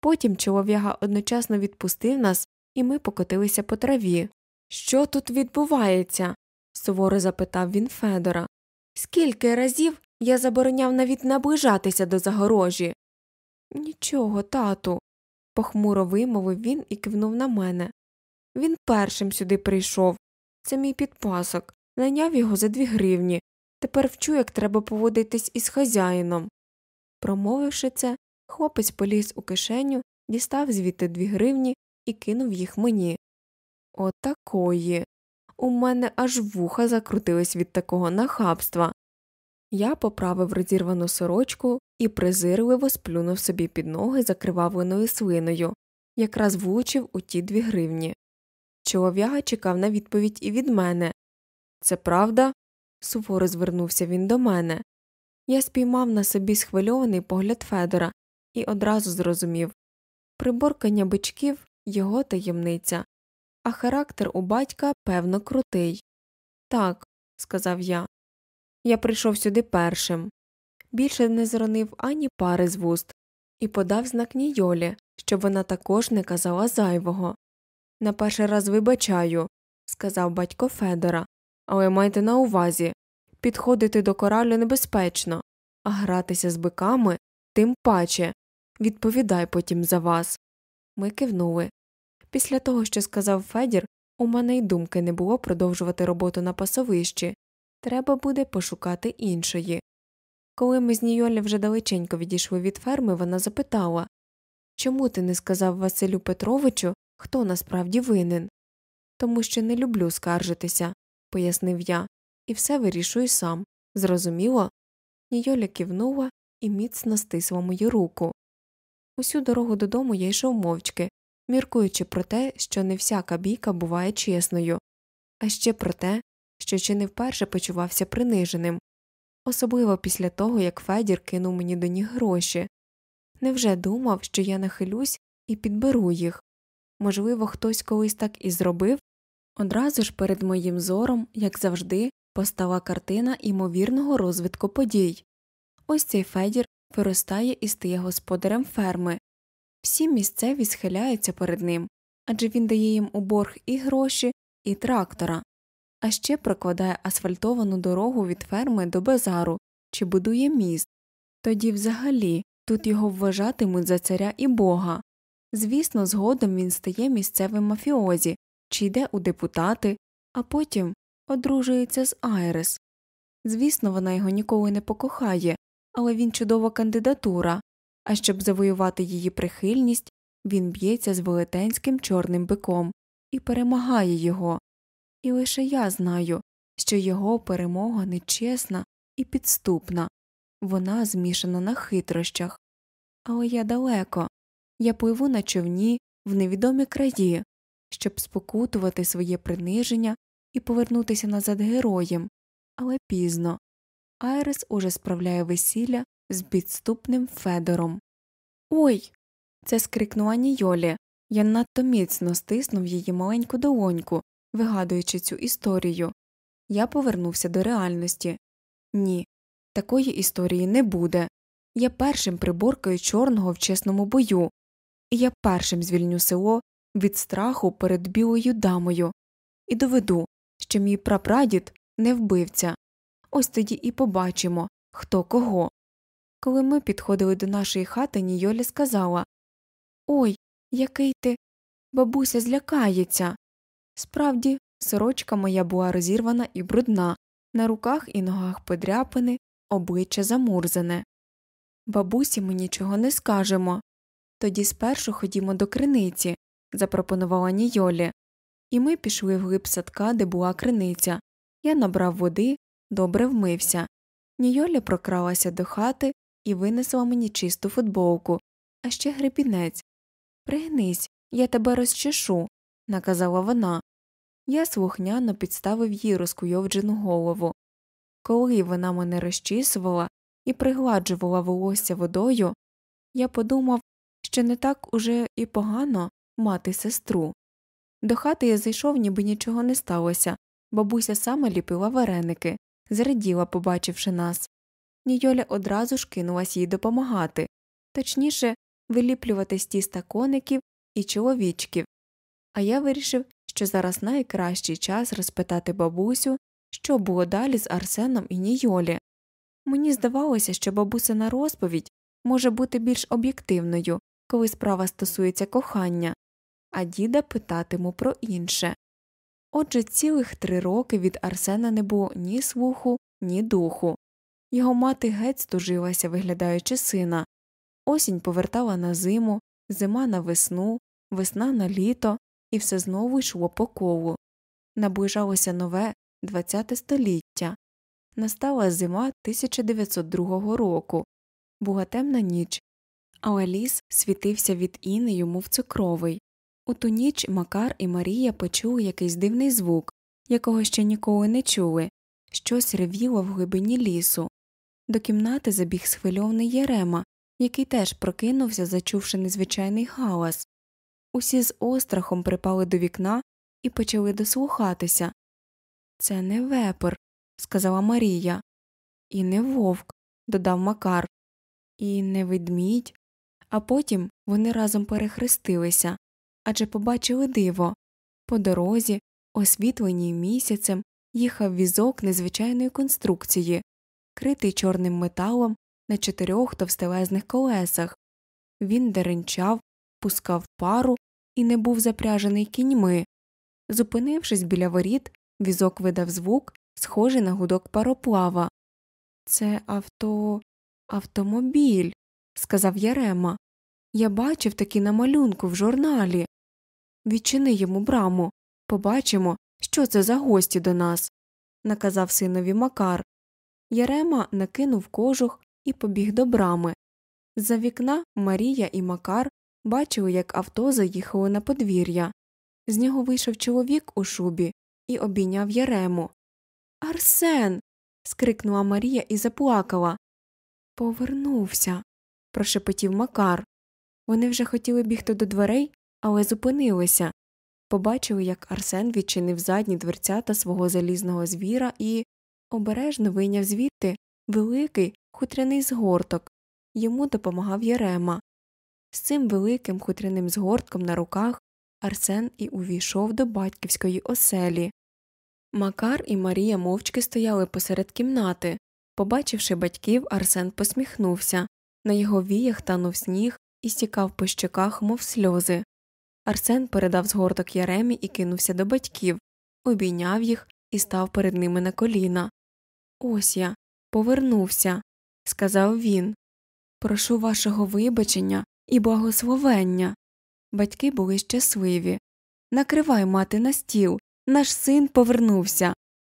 Потім чолов'яга одночасно відпустив нас, і ми покотилися по траві. Що тут відбувається? суворо запитав він Федора. Скільки разів я забороняв навіть наближатися до загорожі? Нічого, тату, похмуро вимовив він і кивнув на мене. Він першим сюди прийшов. Це мій підпасок. Найняв його за дві гривні. Тепер вчу, як треба поводитись із хазяїном. Промовивши це, хлопець поліз у кишеню, дістав звідти дві гривні і кинув їх мені. Отакої. У мене аж вуха закрутились від такого нахабства. Я поправив розірвану сорочку і презирливо сплюнув собі під ноги закривавленою слиною, якраз влучив у ті дві гривні. Чолов'яга чекав на відповідь і від мене. Це правда? суворо звернувся він до мене. Я спіймав на собі схвильований погляд Федора і одразу зрозумів приборкання бичків його таємниця, а характер у батька, певно, крутий. Так, сказав я. Я прийшов сюди першим. Більше не зронив ані пари з вуст і подав знак Нійолі, щоб вона також не казала зайвого. На перший раз вибачаю, сказав батько Федора, але майте на увазі підходити до коралю небезпечно, а гратися з биками тим паче. Відповідай потім за вас. Ми кивнули. Після того, що сказав Федір, у мене й думки не було продовжувати роботу на пасовищі треба буде пошукати іншої. Коли ми з Нійолі вже далеченько відійшли від ферми, вона запитала Чому ти не сказав Василю Петровичу, хто насправді винен? Тому що не люблю скаржитися, пояснив я, і все вирішую сам. Зрозуміло? Нійоля кивнула і міцно стисла мою руку. Усю дорогу додому я йшов мовчки, міркуючи про те, що не всяка бійка буває чесною, а ще про те, що чи не вперше почувався приниженим, особливо після того, як Федір кинув мені до ніг гроші. Невже думав, що я нахилюсь і підберу їх? Можливо, хтось колись так і зробив? Одразу ж перед моїм зором, як завжди, постала картина імовірного розвитку подій. Ось цей Федір виростає і стає господарем ферми. Всі місцеві схиляються перед ним, адже він дає їм у борг і гроші, і трактора, а ще прокладає асфальтовану дорогу від ферми до базару чи будує міст. Тоді взагалі тут його вважатимуть за царя і бога. Звісно, згодом він стає місцевим мафіозі чи йде у депутати, а потім одружується з Айрес. Звісно, вона його ніколи не покохає, але він чудова кандидатура, а щоб завоювати її прихильність, він б'ється з велетенським чорним биком і перемагає його. І лише я знаю, що його перемога нечесна і підступна, вона змішана на хитрощах. Але я далеко, я пливу на човні в невідомі краї, щоб спокутувати своє приниження і повернутися назад героєм, але пізно. Айрес уже справляє весілля з підступним Федором. Ой. Це скрикнула Нійолі. Я надто міцно стиснув її маленьку долоньку, вигадуючи цю історію. Я повернувся до реальності. Ні, такої історії не буде. Я першим приборкаю чорного в чесному бою, і я першим звільню село від страху перед білою дамою і доведу, що мій прапрадід не вбивця. Ось тоді і побачимо, хто кого. Коли ми підходили до нашої хати, Нійолі сказала Ой, який ти. Бабуся злякається. Справді, сорочка моя була розірвана і брудна, на руках і ногах подряпини, обличчя замурзане. Бабусі ми нічого не скажемо. Тоді спершу ходімо до криниці, запропонувала Нійолі, і ми пішли вглиб садка, де була криниця. Я набрав води, добре вмився. Нійоля прокралася до хати і винесла мені чисту футболку, а ще гребінець. Пригнись, я тебе розчешу, наказала вона. Я слухняно підставив їй розкуйовджену голову. Коли вона мене розчісувала і пригладжувала волосся водою, я подумав, що не так уже і погано мати сестру. До хати я зайшов, ніби нічого не сталося. Бабуся саме ліпила вареники, зраділа, побачивши нас. Нійоля одразу ж кинулась їй допомагати, точніше, виліплювати з тіста коників і чоловічків. А я вирішив, що зараз найкращий час розпитати бабусю, що було далі з Арсеном і Нійолі. Мені здавалося, що бабусина розповідь може бути більш об'єктивною, коли справа стосується кохання, а діда питатиму про інше. Отже, цілих три роки від Арсена не було ні слуху, ні духу. Його мати геть стужилася, виглядаючи сина. Осінь повертала на зиму, зима на весну, весна на літо, і все знову йшло по колу. Наближалося нове ХХ століття. Настала зима 1902 року. Була темна ніч, але ліс світився від інею, мов цукровий. У ту ніч Макар і Марія почули якийсь дивний звук, якого ще ніколи не чули, щось ревіло в глибині лісу. До кімнати забіг схвильований Єрема, який теж прокинувся, зачувши незвичайний галас. Усі з острахом припали до вікна і почали дослухатися. Це не вепер, сказала Марія. І не вовк, додав Макар, і не ведмідь. А потім вони разом перехрестилися адже побачили диво по дорозі, освітленій місяцем, їхав візок незвичайної конструкції, критий чорним металом на чотирьох товстелезних колесах. Він деренчав, пускав пару і не був запряжений кіньми. Зупинившись біля воріт, візок видав звук, схожий на гудок пароплава. Це авто. автомобіль, сказав Ярема. Я бачив такі на малюнку в журналі. Відчини йому браму, побачимо, що це за гості до нас, наказав синові Макар. Ярема накинув кожух і побіг до брами. За вікна Марія і Макар бачили, як авто заїхало на подвір'я. З нього вийшов чоловік у шубі і обійняв Ярему. Арсен. скрикнула Марія і заплакала. Повернувся. прошепотів Макар. Вони вже хотіли бігти до дверей, але зупинилися. Побачили, як Арсен відчинив задні дверцята свого залізного звіра і обережно вийняв звідти великий хутряний згорток. Йому допомагав Ярема. З цим великим хутряним згортком на руках Арсен і увійшов до батьківської оселі. Макар і Марія мовчки стояли посеред кімнати. Побачивши батьків, Арсен посміхнувся. На його віях танув сніг і стікав по щоках, мов сльози. Арсен передав згорток Яремі і кинувся до батьків, обійняв їх і став перед ними на коліна. Ось я, повернувся, сказав він. Прошу вашого вибачення і благословення. Батьки були щасливі. Накривай мати на стіл. Наш син повернувся.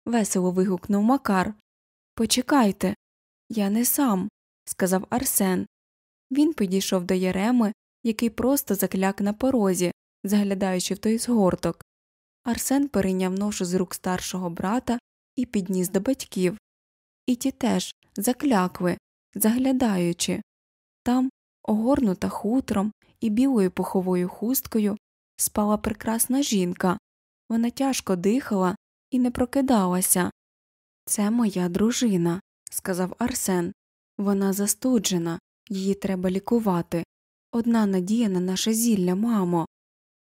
весело вигукнув Макар. Почекайте. Я не сам, сказав Арсен. Він підійшов до Яреми, який просто закляк на порозі, заглядаючи в той згорток. Арсен перейняв ношу з рук старшого брата і підніс до батьків. І ті теж заклякли, заглядаючи. Там, огорнута хутром і білою пуховою хусткою, спала прекрасна жінка. Вона тяжко дихала і не прокидалася. Це моя дружина, сказав Арсен. Вона застуджена, її треба лікувати. Одна надія на наше зілля, мамо.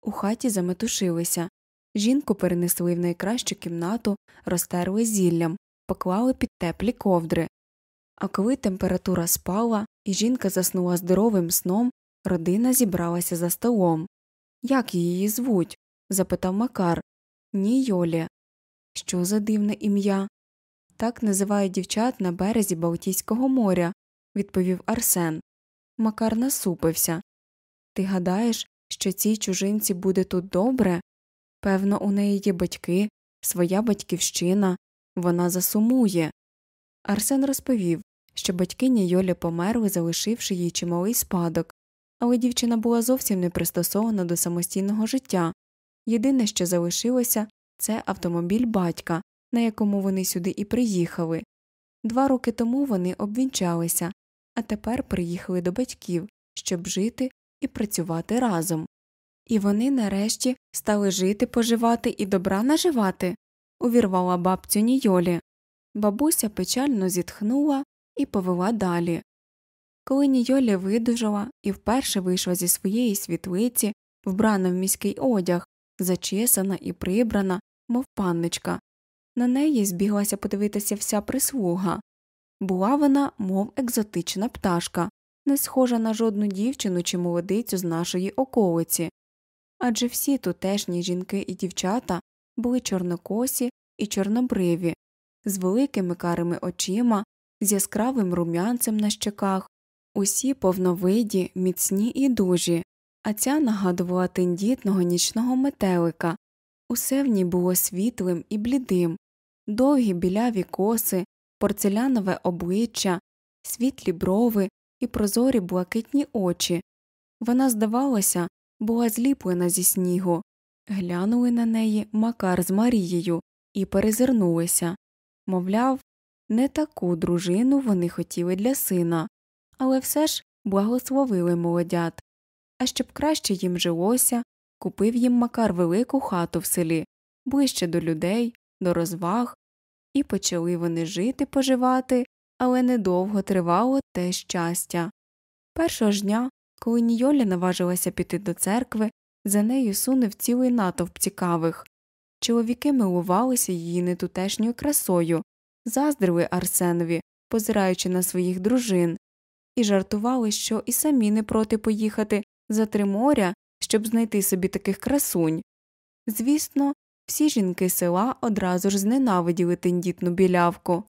У хаті заметушилися. Жінку перенесли в найкращу кімнату, розтерли зіллям, поклали під теплі ковдри. А коли температура спала і жінка заснула здоровим сном, родина зібралася за столом. Як її звуть? запитав Макар. Ні, Йолі. Що за дивне ім'я? Так називають дівчат на березі Балтійського моря, відповів Арсен. Макар насупився. Ти гадаєш, що цій чужинці буде тут добре? Певно, у неї є батьки, своя батьківщина, вона засумує. Арсен розповів, що батькиня Йолі померли, залишивши їй чималий спадок, але дівчина була зовсім не пристосована до самостійного життя. Єдине, що залишилося, це автомобіль батька, на якому вони сюди і приїхали. Два роки тому вони обвінчалися, а тепер приїхали до батьків, щоб жити і працювати разом. І вони нарешті стали жити, поживати і добра наживати, увірвала бабцю Нійолі. Бабуся печально зітхнула і повела далі. Коли Нійолі видужала і вперше вийшла зі своєї світлиці, вбрана в міський одяг, зачесана і прибрана, мов панночка, на неї збіглася подивитися вся прислуга. Була вона, мов екзотична пташка, не схожа на жодну дівчину чи молодицю з нашої околиці. Адже всі тутешні жінки і дівчата були чорнокосі і чорнобриві, з великими карими очима, з яскравим рум'янцем на щеках, усі повновиді, міцні і дужі, а ця нагадувала тендітного нічного метелика. Усе в ній було світлим і блідим, довгі біляві коси, порцелянове обличчя, світлі брови і прозорі блакитні очі. Вона, здавалося, була зліплена зі снігу. Глянули на неї Макар з Марією і перезирнулися. Мовляв, не таку дружину вони хотіли для сина, але все ж благословили молодят. А щоб краще їм жилося, купив їм Макар велику хату в селі, ближче до людей, до розваг, і почали вони жити, поживати, але недовго тривало те щастя. Першого ж дня, коли Нійоля наважилася піти до церкви, за нею сунув цілий натовп цікавих. Чоловіки милувалися її нетутешньою красою, заздрили Арсенові, позираючи на своїх дружин, і жартували, що і самі не проти поїхати за три моря, щоб знайти собі таких красунь. Звісно, всі жінки села одразу ж зненавиділи тендітну білявку.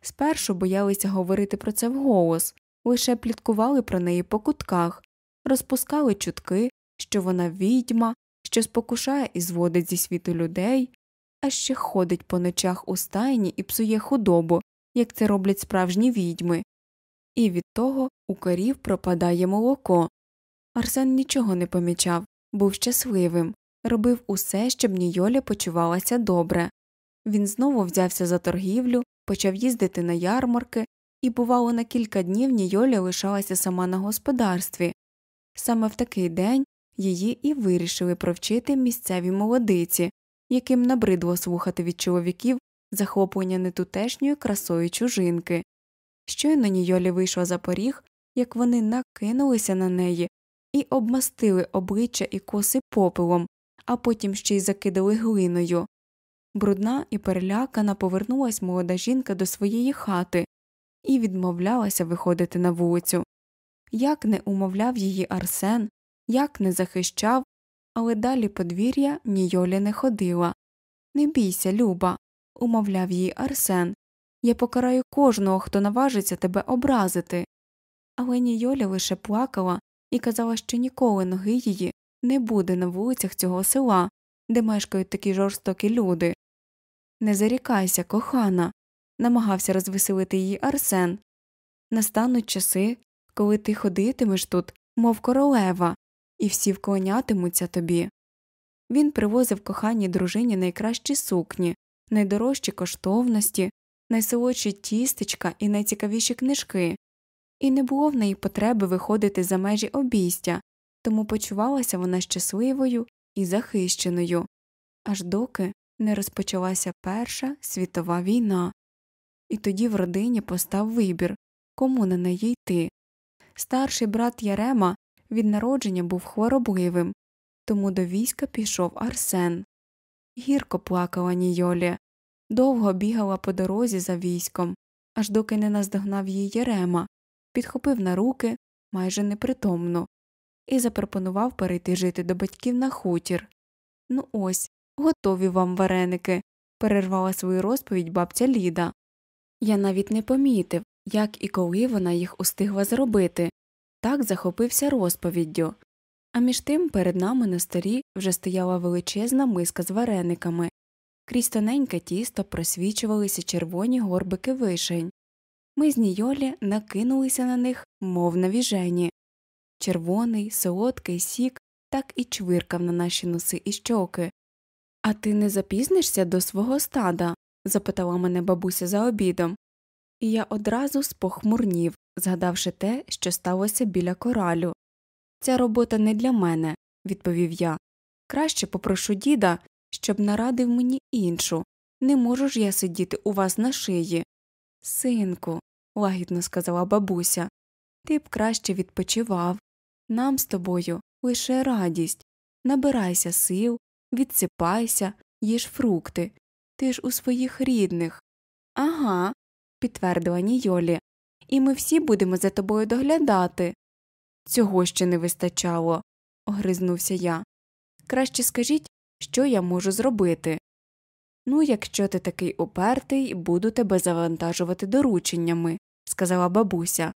Спершу боялися говорити про це вголос, лише пліткували про неї по кутках, розпускали чутки, що вона відьма, що спокушає і зводить зі світу людей, а ще ходить по ночах у стайні і псує худобу, як це роблять справжні відьми, і від того у корів пропадає молоко. Арсен нічого не помічав, був щасливим, робив усе, щоб Нійоля почувалася добре. Він знову взявся за торгівлю, почав їздити на ярмарки, і, бувало, на кілька днів Нійоля лишалася сама на господарстві. Саме в такий день її і вирішили провчити місцеві молодиці, яким набридло слухати від чоловіків захоплення нетутешньою красою чужинки. Щойно Нійолі вийшла за поріг, як вони накинулися на неї і обмастили обличчя і коси попелом, а потім ще й закидали глиною. Брудна і перелякана повернулась молода жінка до своєї хати і відмовлялася виходити на вулицю. Як не умовляв її Арсен, як не захищав, але далі подвір'я Нійолі не ходила. Не бійся, Люба, умовляв її Арсен. Я покараю кожного, хто наважиться тебе образити. Але Нійоля лише плакала і казала, що ніколи ноги її не буде на вулицях цього села, де мешкають такі жорстокі люди. Не зарікайся, кохана, намагався розвеселити її Арсен. Настануть часи, коли ти ходитимеш тут, мов королева, і всі вклонятимуться тобі. Він привозив коханій дружині найкращі сукні, найдорожчі коштовності, найсолодші тістечка і найцікавіші книжки, і не було в неї потреби виходити за межі обійстя, тому почувалася вона щасливою і захищеною, аж доки не розпочалася Перша світова війна. І тоді в родині постав вибір, кому на неї йти. Старший брат Ярема від народження був хворобливим, тому до війська пішов Арсен. Гірко плакала Нійолі, довго бігала по дорозі за військом, аж доки не наздогнав її Єрема, підхопив на руки майже непритомно, і запропонував перейти жити до батьків на хутір. Ну ось, готові вам вареники, перервала свою розповідь бабця Ліда. Я навіть не помітив, як і коли вона їх устигла зробити, так захопився розповіддю. А між тим перед нами на столі вже стояла величезна миска з варениками, крізь тоненьке тісто просвічувалися червоні горбики вишень. Ми з Нійолі накинулися на них, мов на віжені. Червоний, солодкий сік так і чвиркав на наші носи і щоки. А ти не запізнишся до свого стада? запитала мене бабуся за обідом. І я одразу спохмурнів, згадавши те, що сталося біля коралю. Ця робота не для мене, відповів я. Краще попрошу діда, щоб нарадив мені іншу. Не можу ж я сидіти у вас на шиї. Синку, лагідно сказала бабуся, ти б краще відпочивав. Нам з тобою лише радість. Набирайся сил, відсипайся, їж фрукти. Ти ж у своїх рідних. Ага, підтвердила Нійолі, і ми всі будемо за тобою доглядати. Цього ще не вистачало, огризнувся я. Краще скажіть, що я можу зробити. Ну, якщо ти такий упертий, буду тебе завантажувати дорученнями, сказала бабуся.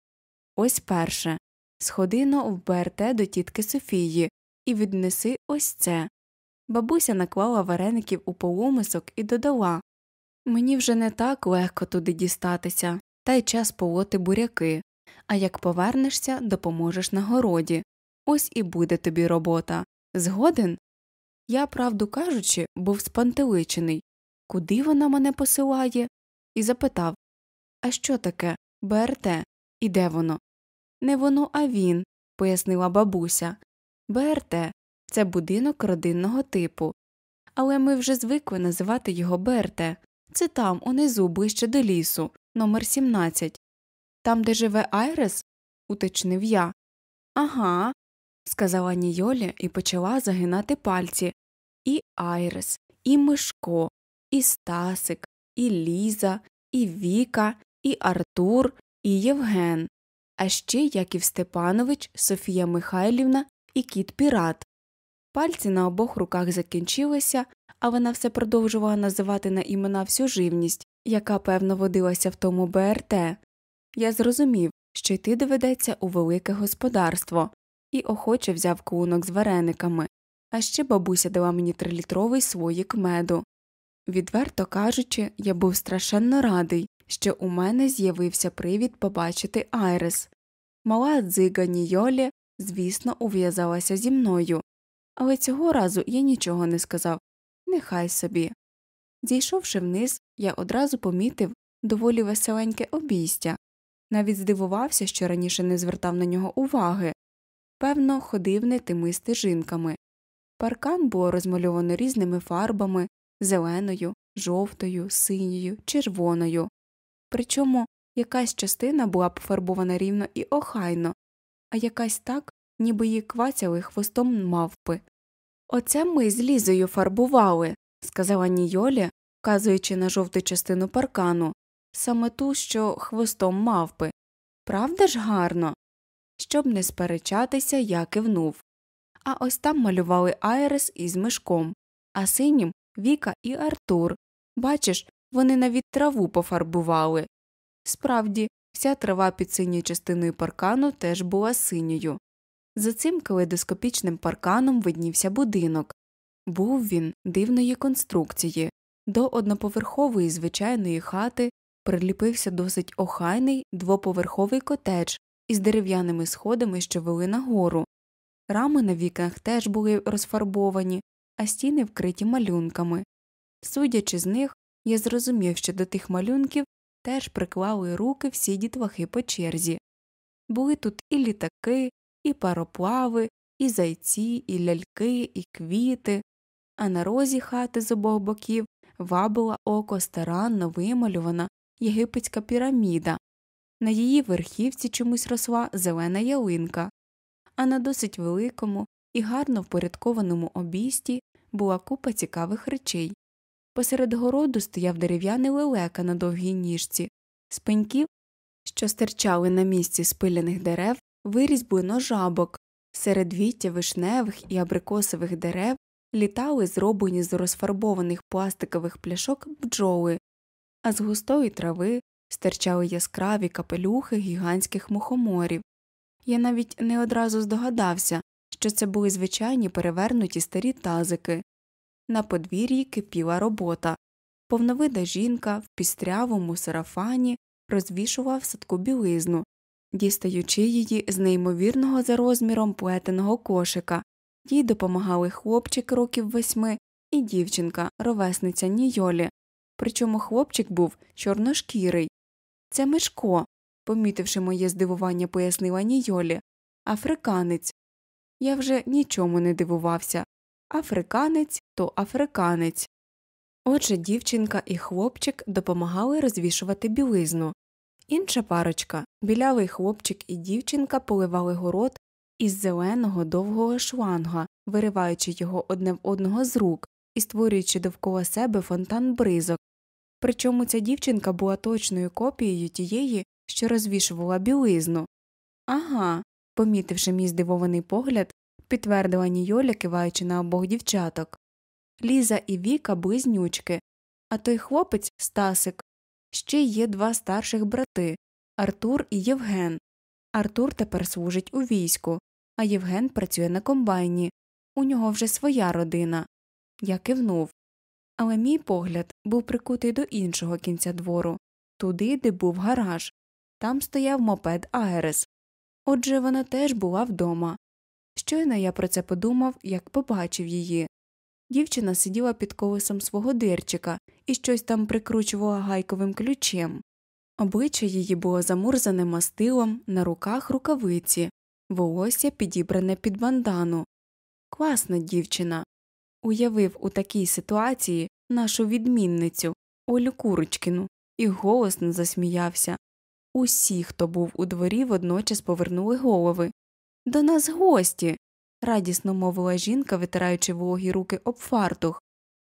Ось перше. Сходино в БРТ до тітки Софії і віднеси ось це. Бабуся наклала вареників у полумисок і додала Мені вже не так легко туди дістатися, та й час полоти буряки, а як повернешся, допоможеш на городі. Ось і буде тобі робота. Згоден? Я, правду кажучи, був спантеличений, куди вона мене посилає, і запитав А що таке БРТ? І де воно? Не воно, а він, пояснила бабуся. БРТ це будинок родинного типу. Але ми вже звикли називати його БРТ. Це там, унизу, ближче до лісу, номер 17. Там, де живе Айрес? уточнив я. Ага, сказала Нійоля і почала загинати пальці. І Айрес, і Мишко, і Стасик, і Ліза, і Віка, і Артур, і Євген, а ще Яків Степанович, Софія Михайлівна і кіт Пірат. Пальці на обох руках закінчилися, а вона все продовжувала називати на імена всю живність, яка певно водилася в тому БРТ. Я зрозумів, що йти доведеться у велике господарство, і охоче взяв кулунок з варениками, а ще бабуся дала мені трилітровий своїк меду. Відверто кажучи, я був страшенно радий, що у мене з'явився привід побачити Айрес. Мала дзига Нійолі, звісно, ув'язалася зі мною, але цього разу я нічого не сказав нехай собі. Зійшовши вниз, я одразу помітив доволі веселеньке обійстя, навіть здивувався, що раніше не звертав на нього уваги певно, ходив не тими стежинками. Паркан було розмальовано різними фарбами зеленою, жовтою, синьою, червоною. Причому якась частина була пофарбована рівно і охайно, а якась так, ніби її квацяли хвостом мавпи. Оце ми з Лізою фарбували, сказала Нійоля, вказуючи на жовту частину паркану, саме ту, що хвостом мавпи. Правда ж гарно? Щоб не сперечатися, я кивнув. А ось там малювали Айрес із мишком, а синім Віка і Артур. Бачиш, вони навіть траву пофарбували. Справді, вся трава під синьою частиною паркану теж була синьою. За цим калейдоскопічним парканом виднівся будинок. Був він дивної конструкції. До одноповерхової звичайної хати приліпився досить охайний двоповерховий котедж із дерев'яними сходами, що вели нагору. Рами на вікнах теж були розфарбовані, а стіни вкриті малюнками. Судячи з них, я зрозумів, що до тих малюнків теж приклали руки всі дітвахи по черзі. Були тут і літаки, і пароплави, і зайці, і ляльки, і квіти, а на розі хати з обох боків вабила око старанно вималювана єгипетська піраміда. На її верхівці чомусь росла зелена ялинка, а на досить великому і гарно впорядкованому обійсті була купа цікавих речей. Посеред городу стояв дерев'яний лелека на довгій ніжці, з пеньків, що стирчали на місці спиляних дерев, вирізблено жабок, серед віття вишневих і абрикосових дерев літали зроблені з розфарбованих пластикових пляшок бджоли, а з густої трави стирчали яскраві капелюхи гігантських мухоморів. Я навіть не одразу здогадався, що це були звичайні перевернуті старі тазики. На подвір'ї кипіла робота. Повновида жінка в пістрявому сарафані розвішувала в садку білизну, дістаючи її з неймовірного за розміром плетеного кошика. Їй допомагали хлопчик років восьми і дівчинка, ровесниця Нійолі. Причому хлопчик був чорношкірий. Це Мишко, помітивши моє здивування, пояснила Нійолі. Африканець. Я вже нічому не дивувався. Африканець то африканець. Отже, дівчинка і хлопчик допомагали розвішувати білизну. Інша парочка, білявий хлопчик і дівчинка поливали город із зеленого довгого шланга, вириваючи його одне в одного з рук і створюючи довкола себе фонтан бризок. Причому ця дівчинка була точною копією тієї, що розвішувала білизну. Ага, помітивши мій здивований погляд, підтвердила Нійоля, киваючи на обох дівчаток. Ліза і Віка близнючки, а той хлопець Стасик. Ще є два старших брати Артур і Євген. Артур тепер служить у війську, а Євген працює на комбайні. У нього вже своя родина. Я кивнув. Але мій погляд був прикутий до іншого кінця двору, туди, де був гараж. Там стояв мопед Аерес. Отже, вона теж була вдома. Щойно я про це подумав, як побачив її. Дівчина сиділа під колесом свого дирчика і щось там прикручувала гайковим ключем. Обличчя її було замурзане мастилом, на руках рукавиці, волосся підібране під бандану. Класна дівчина. Уявив у такій ситуації нашу відмінницю Олю Курочкину, і голосно засміявся. Усі, хто був у дворі, водночас повернули голови. До нас гості. радісно мовила жінка, витираючи вологі руки об фартух.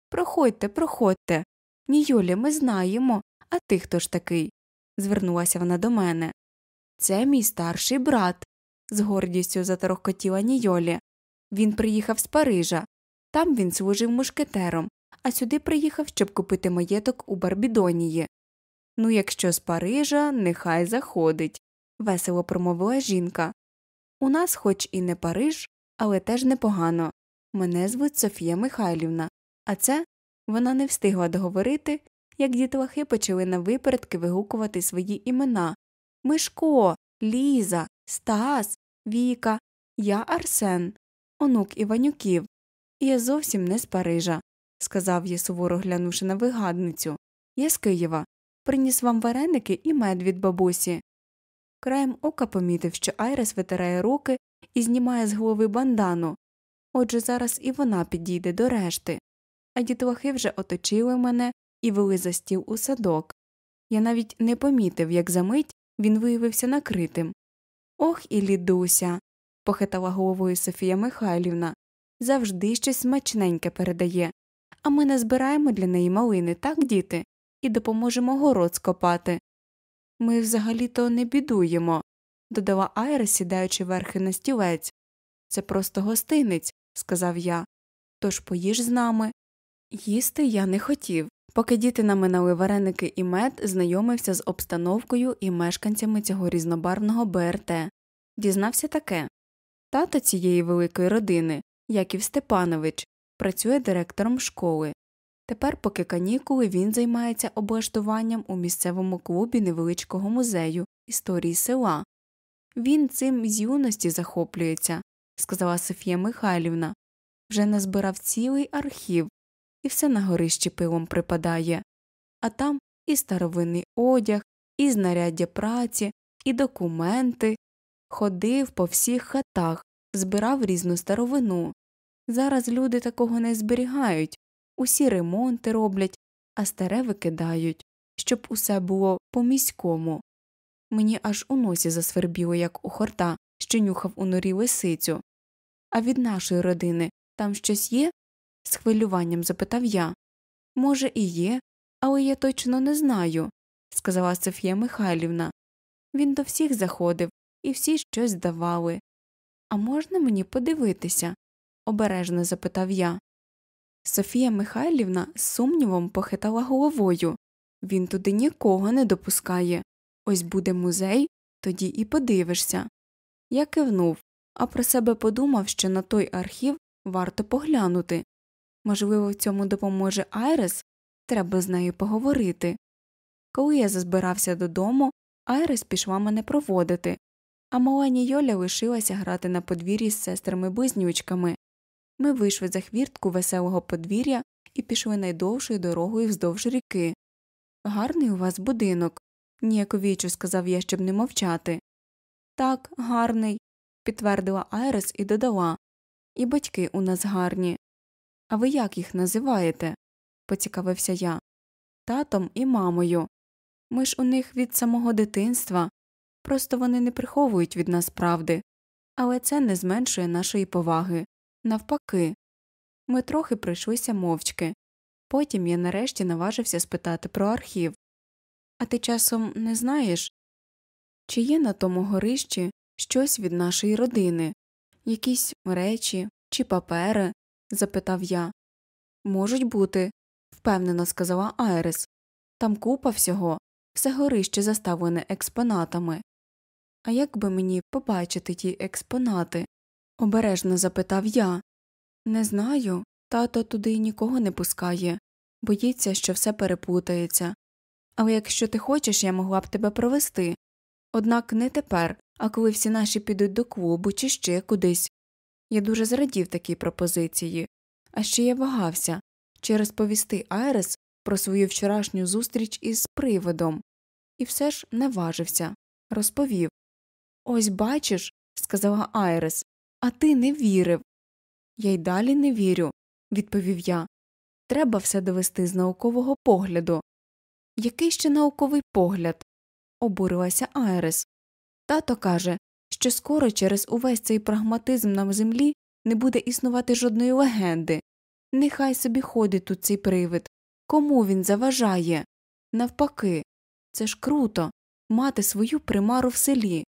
Проходьте, проходьте. Нійолі, ми знаємо, а ти хто ж такий? звернулася вона до мене. Це мій старший брат, з гордістю заторохкотіла Нійолі. Він приїхав з Парижа. Там він служив мушкетером, а сюди приїхав, щоб купити маєток у Барбідонії. Ну, якщо з Парижа, нехай заходить, весело промовила жінка. У нас хоч і не Париж, але теж непогано. Мене звуть Софія Михайлівна, а це вона не встигла договорити, як дітлахи почали на випередки вигукувати свої імена Мишко, Ліза, Стас, Віка, я Арсен, онук Іванюків. І я зовсім не з Парижа, сказав я, суворо глянувши на вигадницю. Я з Києва. Приніс вам вареники і мед від бабусі. Краєм ока помітив, що Айрес витирає руки і знімає з голови бандану. Отже, зараз і вона підійде до решти. А дітлахи вже оточили мене і вели за стіл у садок. Я навіть не помітив, як за мить він виявився накритим. Ох і лідуся. похитала головою Софія Михайлівна. Завжди щось смачненьке передає. А ми не збираємо для неї малини, так, діти, і допоможемо город скопати. Ми взагалі то не бідуємо, додала Айра, сідаючи верхи на стілець. Це просто гостинець, сказав я. Тож поїж з нами. Їсти я не хотів. Поки діти наминали вареники і мед, знайомився з обстановкою і мешканцями цього різнобарвного БРТ. Дізнався таке тато цієї великої родини, Яків Степанович, працює директором школи. Тепер, поки канікули, він займається облаштуванням у місцевому клубі невеличкого музею історії села. Він цим з юності захоплюється, сказала Софія Михайлівна. Вже назбирав цілий архів, і все на горищі пилом припадає, а там і старовинний одяг, і знаряддя праці, і документи. Ходив по всіх хатах, збирав різну старовину. Зараз люди такого не зберігають, усі ремонти роблять, а старе викидають, щоб усе було по міському. Мені аж у носі засвербіло, як у хорта, що нюхав у норі лисицю. А від нашої родини там щось є? з хвилюванням запитав я. Може, і є, але я точно не знаю, сказала Софія Михайлівна. Він до всіх заходив, і всі щось давали. А можна мені подивитися? обережно запитав я. Софія Михайлівна з сумнівом похитала головою він туди нікого не допускає. Ось буде музей, тоді і подивишся. Я кивнув, а про себе подумав, що на той архів варто поглянути. Можливо, в цьому допоможе Айрес, треба з нею поговорити. Коли я зазбирався додому, Айрес пішла мене проводити, а малені Йоля лишилася грати на подвір'ї з сестрами близнючками. Ми вийшли за хвіртку веселого подвір'я і пішли найдовшою дорогою вздовж ріки. Гарний у вас будинок, ніяковічу сказав я, щоб не мовчати. Так, гарний, підтвердила Айрес і додала. І батьки у нас гарні. А ви як їх називаєте? поцікавився я. Татом і мамою. Ми ж у них від самого дитинства, просто вони не приховують від нас правди, але це не зменшує нашої поваги. Навпаки, ми трохи пройшлися мовчки. Потім я нарешті наважився спитати про архів. А ти часом не знаєш, чи є на тому горищі щось від нашої родини, якісь речі чи папери? запитав я. Можуть бути, впевнено сказала Айрис. Там купа всього, все горище заставлене експонатами. А як би мені побачити ті експонати? Обережно запитав я. Не знаю, тато туди нікого не пускає, боїться, що все переплутається. Але якщо ти хочеш, я могла б тебе провести. Однак не тепер, а коли всі наші підуть до клубу чи ще кудись. Я дуже зрадів такій пропозиції, а ще я вагався чи розповісти Айрес про свою вчорашню зустріч із приводом, і все ж наважився, розповів Ось бачиш, сказала Айрес, а ти не вірив. Я й далі не вірю, відповів я. Треба все довести з наукового погляду. Який ще науковий погляд? обурилася Айрес. Тато каже, що скоро через увесь цей прагматизм на землі не буде існувати жодної легенди. Нехай собі ходить тут цей привид. Кому він заважає? Навпаки, це ж круто мати свою примару в селі.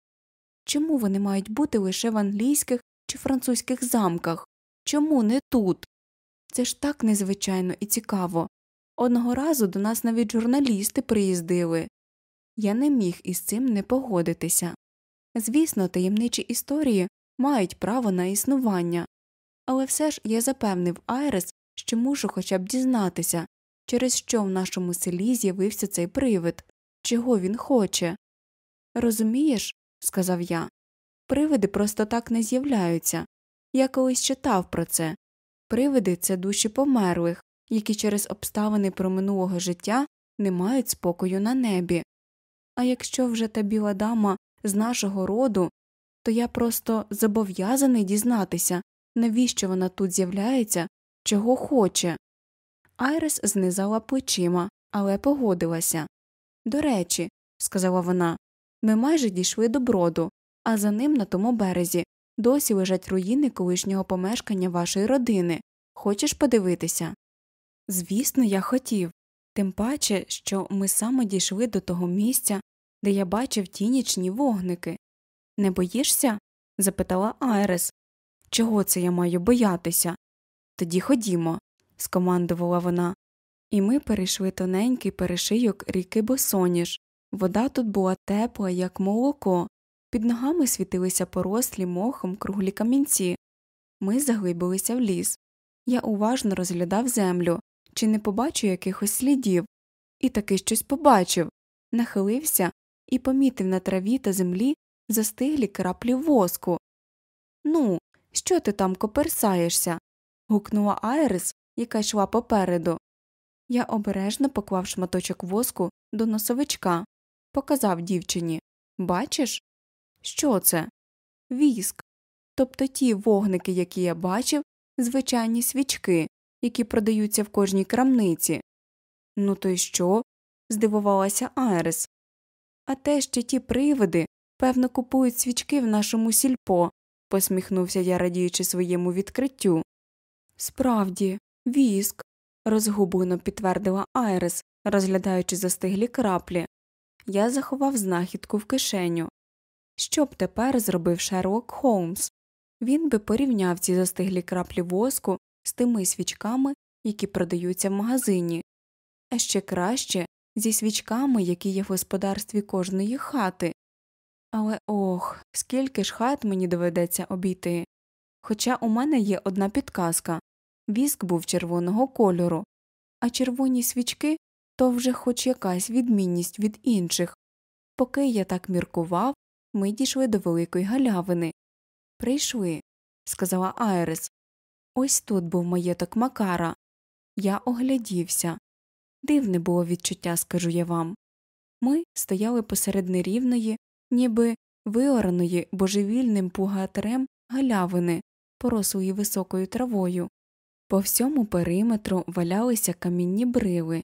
Чому вони мають бути лише в англійських чи французьких замках? Чому не тут? Це ж так незвичайно і цікаво. Одного разу до нас навіть журналісти приїздили. Я не міг із цим не погодитися. Звісно, таємничі історії мають право на існування. Але все ж я запевнив Айрес, що мушу хоча б дізнатися, через що в нашому селі з'явився цей привид, чого він хоче. Розумієш, сказав я, привиди просто так не з'являються. Я колись читав про це. Привиди це душі померлих, які через обставини проминулого життя не мають спокою на небі. А якщо вже та біла дама з нашого роду, то я просто зобов'язаний дізнатися, навіщо вона тут з'являється, чого хоче. Айрес знизала плечима, але погодилася. До речі, сказала вона, ми майже дійшли до броду, а за ним на тому березі досі лежать руїни колишнього помешкання вашої родини. Хочеш подивитися? Звісно, я хотів, тим паче, що ми саме дійшли до того місця, де я бачив ті нічні вогники. Не боїшся? запитала Айрес. Чого це я маю боятися? Тоді ходімо, скомандувала вона, і ми перейшли тоненький перешийок ріки Босоніж. Вода тут була тепла, як молоко, під ногами світилися порослі мохом круглі камінці. Ми заглибилися в ліс. Я уважно розглядав землю, чи не побачу якихось слідів, і таки щось побачив, нахилився і помітив на траві та землі застиглі краплі воску. Ну, що ти там коперсаєшся? гукнула Айрис, яка йшла попереду. Я обережно поклав шматочок воску до носовичка, показав дівчині Бачиш? Що це? Віск. Тобто ті вогники, які я бачив, звичайні свічки, які продаються в кожній крамниці. Ну то й що? здивувалася Айрис. А те, що ті привиди, певно, купують свічки в нашому сільпо, посміхнувся я, радіючи своєму відкриттю. Справді, віск, розгублено підтвердила Айрис, розглядаючи застиглі краплі. Я заховав знахідку в кишеню. Що б тепер зробив Шерлок Холмс? Він би порівняв ці застиглі краплі воску з тими свічками, які продаються в магазині, а ще краще зі свічками, які є в господарстві кожної хати. Але ох, скільки ж хат мені доведеться обійти. Хоча у мене є одна підказка віск був червоного кольору, а червоні свічки то вже хоч якась відмінність від інших. Поки я так міркував, ми дійшли до великої галявини. Прийшли, сказала Айрис. Ось тут був маєток Макара. Я оглядівся. Дивне було відчуття, скажу я вам. Ми стояли посеред нерівної, ніби виораної божевільним пугатерем галявини, порослої високою травою. По всьому периметру валялися камінні брили,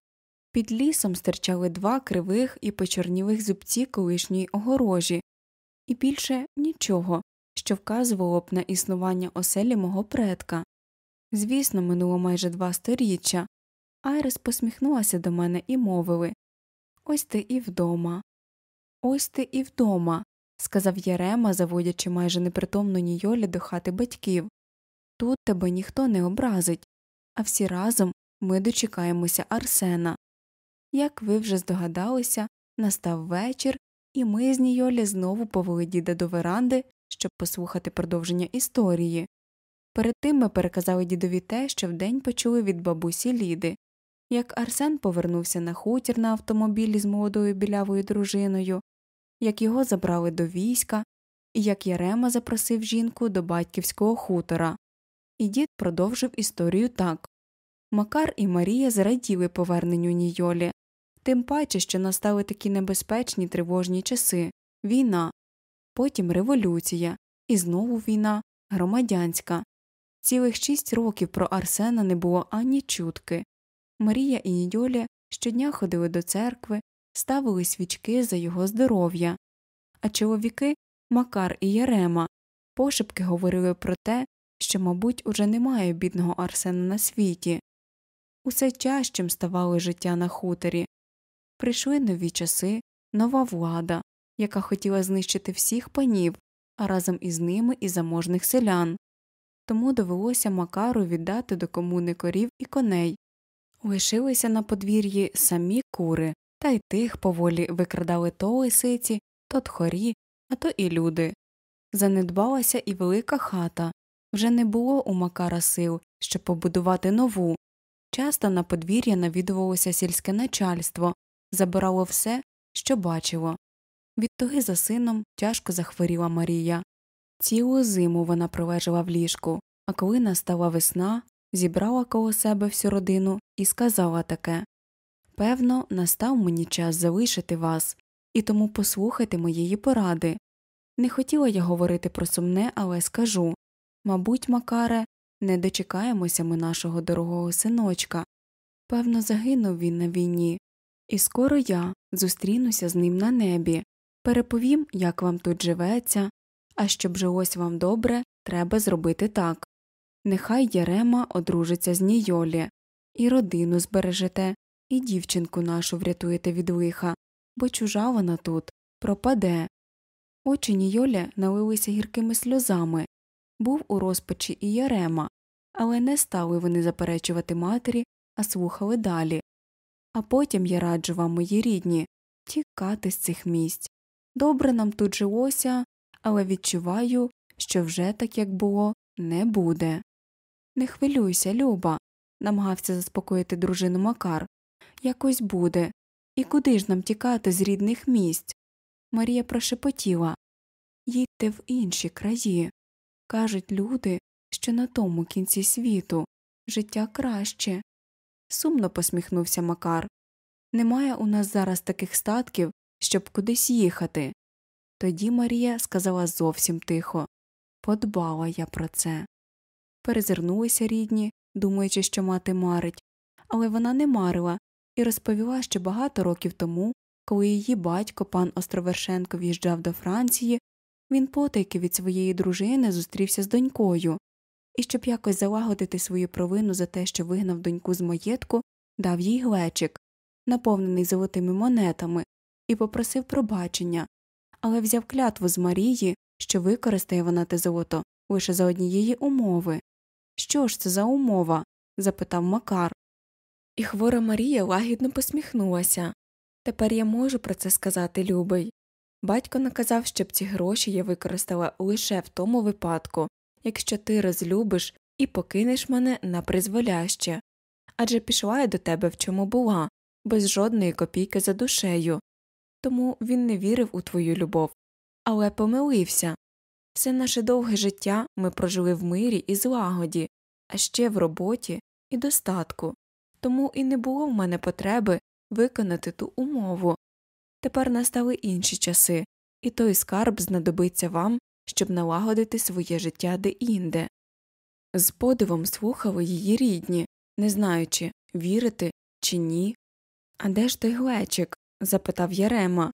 під лісом стирчали два кривих і почорнілих зубці колишньої огорожі, і більше нічого, що вказувало б на існування оселі мого предка. Звісно, минуло майже два сторіччя. Айрис посміхнулася до мене і мовили Ось ти і вдома. Ось ти і вдома, сказав Ярема, заводячи майже непритомну Нійолі до хати батьків. Тут тебе ніхто не образить, а всі разом ми дочекаємося Арсена. Як ви вже здогадалися, настав вечір, і ми з Нійолі знову повели діда до веранди, щоб послухати продовження історії. Перед тим ми переказали дідові те, що вдень почули від бабусі Ліди, як Арсен повернувся на хутір на автомобілі з молодою білявою дружиною, як його забрали до війська, і як Ярема запросив жінку до батьківського хутора. І дід продовжив історію так Макар і Марія зраділи поверненню Нійолі, тим паче, що настали такі небезпечні тривожні часи війна, потім революція, і знову війна, громадянська. Цілих шість років про Арсена не було ані чутки. Марія і Нідьоля щодня ходили до церкви, ставили свічки за його здоров'я, а чоловіки Макар і Ярема пошепки говорили про те, що, мабуть, уже немає бідного Арсена на світі. Усе чащим ставало життя на хуторі. Прийшли нові часи, нова влада, яка хотіла знищити всіх панів, а разом із ними і заможних селян. Тому довелося Макару віддати до комуни корів і коней. Лишилися на подвір'ї самі кури, та й тих поволі викрадали то лисиці, то тхорі, а то і люди. занедбалася і велика хата, вже не було у Макара сил, щоб побудувати нову. Часто на подвір'я навідувалося сільське начальство, забирало все, що бачило. Від туги за сином тяжко захворіла Марія. Цілу зиму вона пролежала в ліжку, а коли настала весна, зібрала коло себе всю родину і сказала таке Певно, настав мені час залишити вас, і тому послухайте моєї поради. Не хотіла я говорити про сумне, але скажу мабуть, Макаре, не дочекаємося ми нашого дорогого синочка. Певно, загинув він на війні, і скоро я зустрінуся з ним на небі, переповім, як вам тут живеться, а щоб жилось вам добре, треба зробити так нехай Ярема одружиться з Нійолі, і родину збережете, і дівчинку нашу врятуєте від лиха, бо чужа вона тут пропаде. Очі Нійолі налилися гіркими сльозами. Був у розпачі і Ярема, але не стали вони заперечувати матері, а слухали далі. А потім я раджу вам, мої рідні, тікати з цих місць. Добре нам тут жилося, але відчуваю, що вже так як було, не буде. Не хвилюйся, Люба, намагався заспокоїти дружину Макар. Якось буде. І куди ж нам тікати з рідних місць? Марія прошепотіла їдьте в інші краї. Кажуть люди, що на тому кінці світу життя краще. Сумно посміхнувся Макар. Немає у нас зараз таких статків, щоб кудись їхати. Тоді Марія сказала зовсім тихо Подбала я про це. Перезирнулися рідні, думаючи, що мати марить, але вона не марила і розповіла, що багато років тому, коли її батько, пан Островершенко, в'їжджав до Франції, він потайки від своєї дружини зустрівся з донькою, і щоб якось залагодити свою провину за те, що вигнав доньку з маєтку, дав їй глечик, наповнений золотими монетами, і попросив пробачення, але взяв клятву з Марії, що використає вона те золото лише за однієї умови. Що ж це за умова? запитав Макар. І хвора Марія лагідно посміхнулася. Тепер я можу про це сказати, любий. Батько наказав, щоб ці гроші я використала лише в тому випадку, якщо ти розлюбиш і покинеш мене на призволяще. Адже пішла я до тебе в чому була, без жодної копійки за душею. Тому він не вірив у твою любов, але помилився. Все наше довге життя ми прожили в мирі і злагоді, а ще в роботі і достатку, тому і не було в мене потреби виконати ту умову. Тепер настали інші часи, і той скарб знадобиться вам, щоб налагодити своє життя де інде. З подивом слухали її рідні, не знаючи, вірити чи ні. А де ж той глечик? запитав Ярема,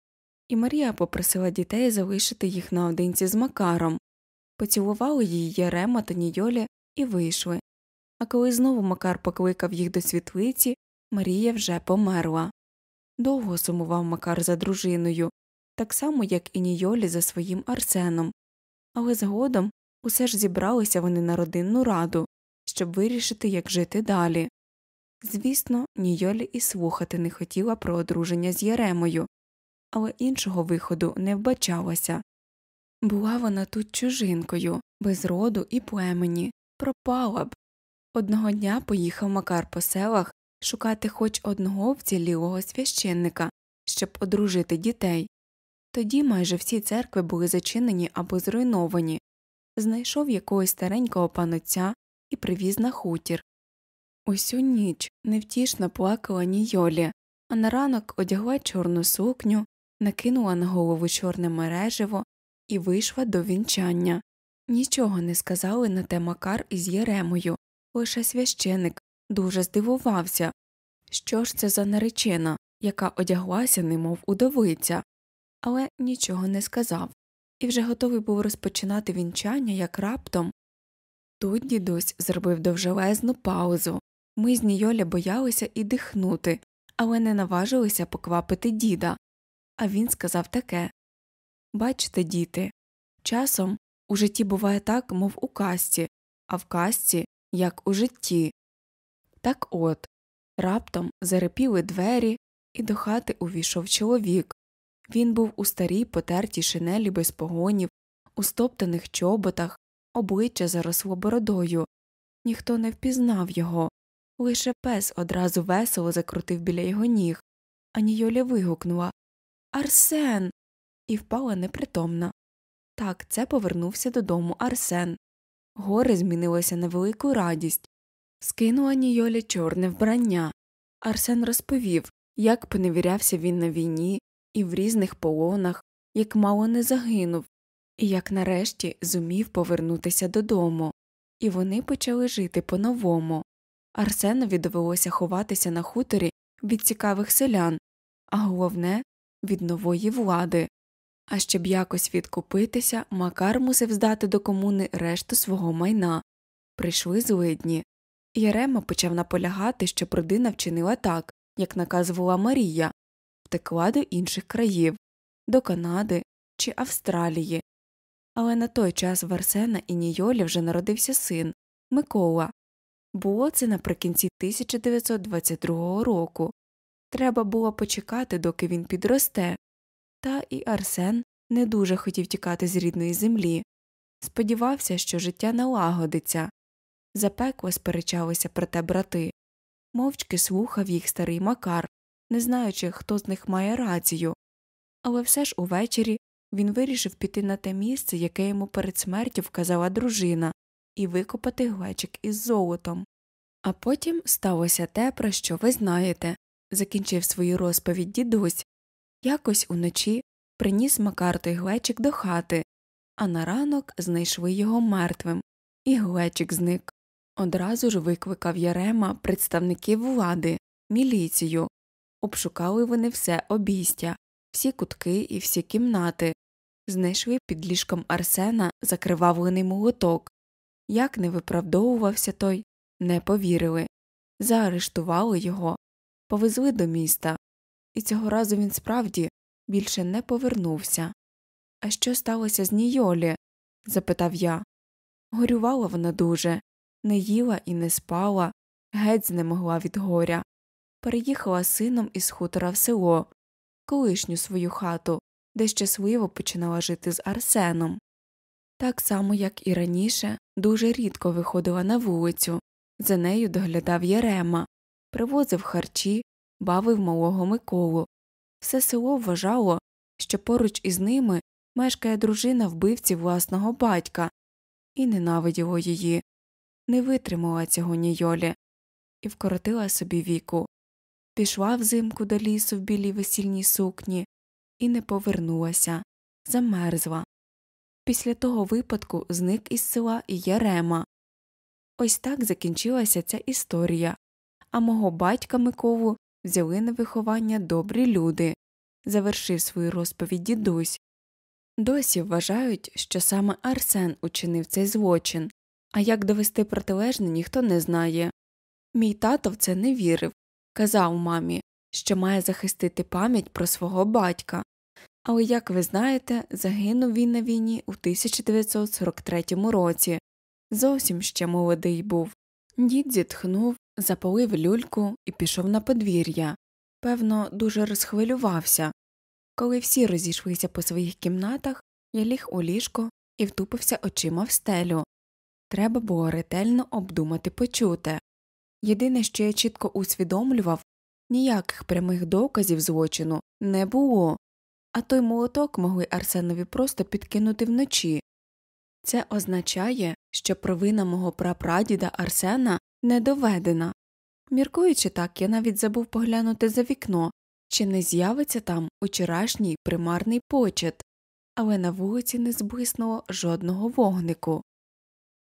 і Марія попросила дітей залишити їх наодинці з Макаром. Поцілували її Ярема та Нійолі і вийшли. А коли знову Макар покликав їх до світлиці, Марія вже померла. Довго сумував Макар за дружиною, так само, як і Нійолі за своїм Арсеном, але згодом усе ж зібралися вони на родинну раду, щоб вирішити, як жити далі. Звісно, Нійолі і слухати не хотіла про одруження з Яремою, але іншого виходу не вбачалося. Була вона тут чужинкою, без роду і племені, пропала б. Одного дня поїхав Макар по селах шукати хоч одного вцілілого священника, щоб одружити дітей. Тоді майже всі церкви були зачинені або зруйновані. Знайшов якогось старенького панотця і привіз на хутір. Усю ніч невтішно плакала Нійолі, а на ранок одягла чорну сукню, накинула на голову чорне мереживо і вийшла до вінчання. Нічого не сказали на те Макар із Єремою, лише священик дуже здивувався. Що ж це за наречена, яка одяглася, немов удовиця, але нічого не сказав, і вже готовий був розпочинати вінчання, як раптом. Тут дідусь зробив довжелезну паузу. Ми з Нійоля боялися і дихнути, але не наважилися поквапити діда. А він сказав таке Бачите, діти, часом у житті буває так, мов у казці, а в казці, як у житті. Так от раптом зарепіли двері, і до хати увійшов чоловік. Він був у старій потертій шинелі без погонів, у стоптаних чоботах, обличчя заросло бородою. Ніхто не впізнав його, лише пес одразу весело закрутив біля його ніг, а Нійоля вигукнула Арсен. і впала непритомна. Так, це повернувся додому Арсен. Горе змінилося на велику радість. Скинула Нійолі чорне вбрання. Арсен розповів, як поневірявся він на війні і в різних полонах, як мало не загинув, і як нарешті зумів повернутися додому, і вони почали жити по новому. Арсенові довелося ховатися на хуторі від цікавих селян, а головне від нової влади. А щоб якось відкупитися, Макар мусив здати до комуни решту свого майна. Прийшли злидні. Єрема почав наполягати, щоб родина вчинила так, як наказувала Марія, втекла до інших країв, до Канади чи Австралії. Але на той час в Арсена і Нійолі вже народився син Микола. Було це наприкінці 1922 року. Треба було почекати, доки він підросте. Та і Арсен не дуже хотів тікати з рідної землі. Сподівався, що життя налагодиться. Запекло сперечалися про те брати. Мовчки слухав їх старий Макар, не знаючи, хто з них має рацію. Але все ж увечері він вирішив піти на те місце, яке йому перед смертю вказала дружина, і викопати глечик із золотом. А потім сталося те, про що ви знаєте, закінчив свою розповідь дідусь. Якось уночі приніс Макар глечик до хати, а на ранок знайшли його мертвим, і глечик зник. Одразу ж викликав Ярема представників влади, міліцію. Обшукали вони все обійстя, всі кутки і всі кімнати, знайшли під ліжком Арсена закривавлений молоток. Як не виправдовувався той, не повірили. Заарештували його, повезли до міста, і цього разу він справді більше не повернувся. А що сталося з Нійолі? запитав я. Горювала вона дуже, не їла і не спала, геть знемогла від горя. Переїхала сином із хутора в село, колишню свою хату, де щасливо починала жити з Арсеном. Так само, як і раніше, дуже рідко виходила на вулицю, за нею доглядав Єрема, привозив харчі, бавив малого Миколу. Все село вважало, що поруч із ними мешкає дружина вбивці власного батька, і ненавиділо її, не витримала цього Нійолі і вкоротила собі віку, пішла взимку до лісу в білій весільній сукні і не повернулася, замерзла. Після того випадку зник із села і Ярема. Ось так закінчилася ця історія, а мого батька Миколу взяли на виховання добрі люди, завершив свою розповідь дідусь. Досі вважають, що саме Арсен учинив цей злочин, а як довести протилежне ніхто не знає. Мій тато в це не вірив, казав мамі, що має захистити пам'ять про свого батька. Але, як ви знаєте, загинув він на війні у 1943 році. Зовсім ще молодий був. Дід зітхнув, запалив люльку і пішов на подвір'я. Певно, дуже розхвилювався. Коли всі розійшлися по своїх кімнатах, я ліг у ліжко і втупився очима в стелю. Треба було ретельно обдумати почуте. Єдине, що я чітко усвідомлював, ніяких прямих доказів злочину не було, а той молоток могли Арсенові просто підкинути вночі. Це означає, що провина мого прапрадіда Арсена не доведена. Міркуючи так, я навіть забув поглянути за вікно, чи не з'явиться там учорашній примарний почет, але на вулиці не зблиснуло жодного вогнику.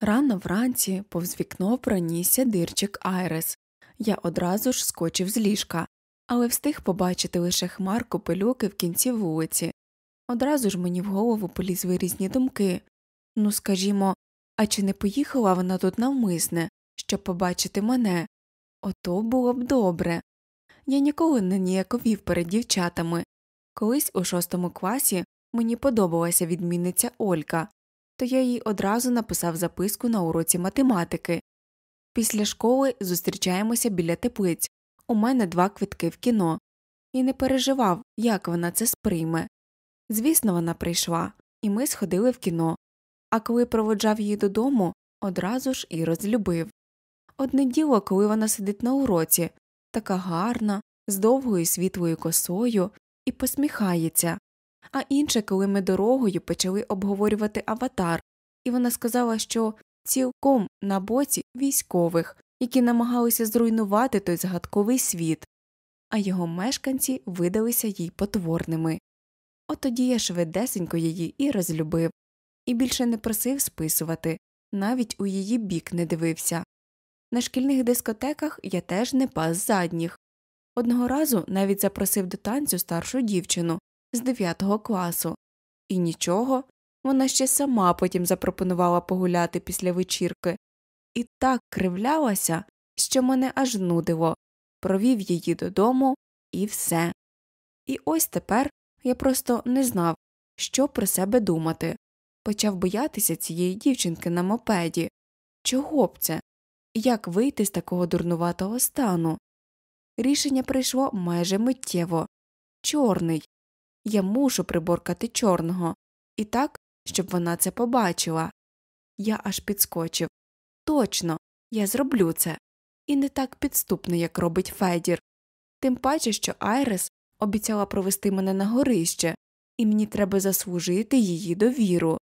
Рано вранці повз вікно пронісся дирчик Айрес. Я одразу ж скочив з ліжка, але встиг побачити лише хмарку пилюки в кінці вулиці. Одразу ж мені в голову полізли різні думки ну, скажімо, а чи не поїхала вона тут навмисне, щоб побачити мене? Ото було б добре. Я ніколи не ніяковів перед дівчатами. Колись у шостому класі мені подобалася відмінниця Олька, то я їй одразу написав записку на уроці математики. Після школи зустрічаємося біля теплиць. У мене два квитки в кіно, і не переживав, як вона це сприйме. Звісно, вона прийшла, і ми сходили в кіно. а коли проводжав її додому, одразу ж і розлюбив. Одне діло, коли вона сидить на уроці, така гарна, з довгою світлою косою і посміхається, а інше, коли ми дорогою почали обговорювати аватар, і вона сказала, що цілком на боці військових, які намагалися зруйнувати той загадковий світ, а його мешканці видалися їй потворними. От тоді я швидесенько її і розлюбив, і більше не просив списувати, навіть у її бік не дивився. На шкільних дискотеках я теж не пас задніх. Одного разу навіть запросив до танцю старшу дівчину з 9 класу, і нічого, вона ще сама потім запропонувала погуляти після вечірки, і так кривлялася, що мене аж нудило, провів її додому і все. І ось тепер я просто не знав, що про себе думати, почав боятися цієї дівчинки на мопеді. Чого б це? Як вийти з такого дурнуватого стану? Рішення прийшло майже миттєво чорний. Я мушу приборкати чорного, і так, щоб вона це побачила. Я аж підскочив. Точно, я зроблю це. І не так підступно, як робить Федір. Тим паче, що Айрес обіцяла провести мене на горище, і мені треба заслужити її довіру.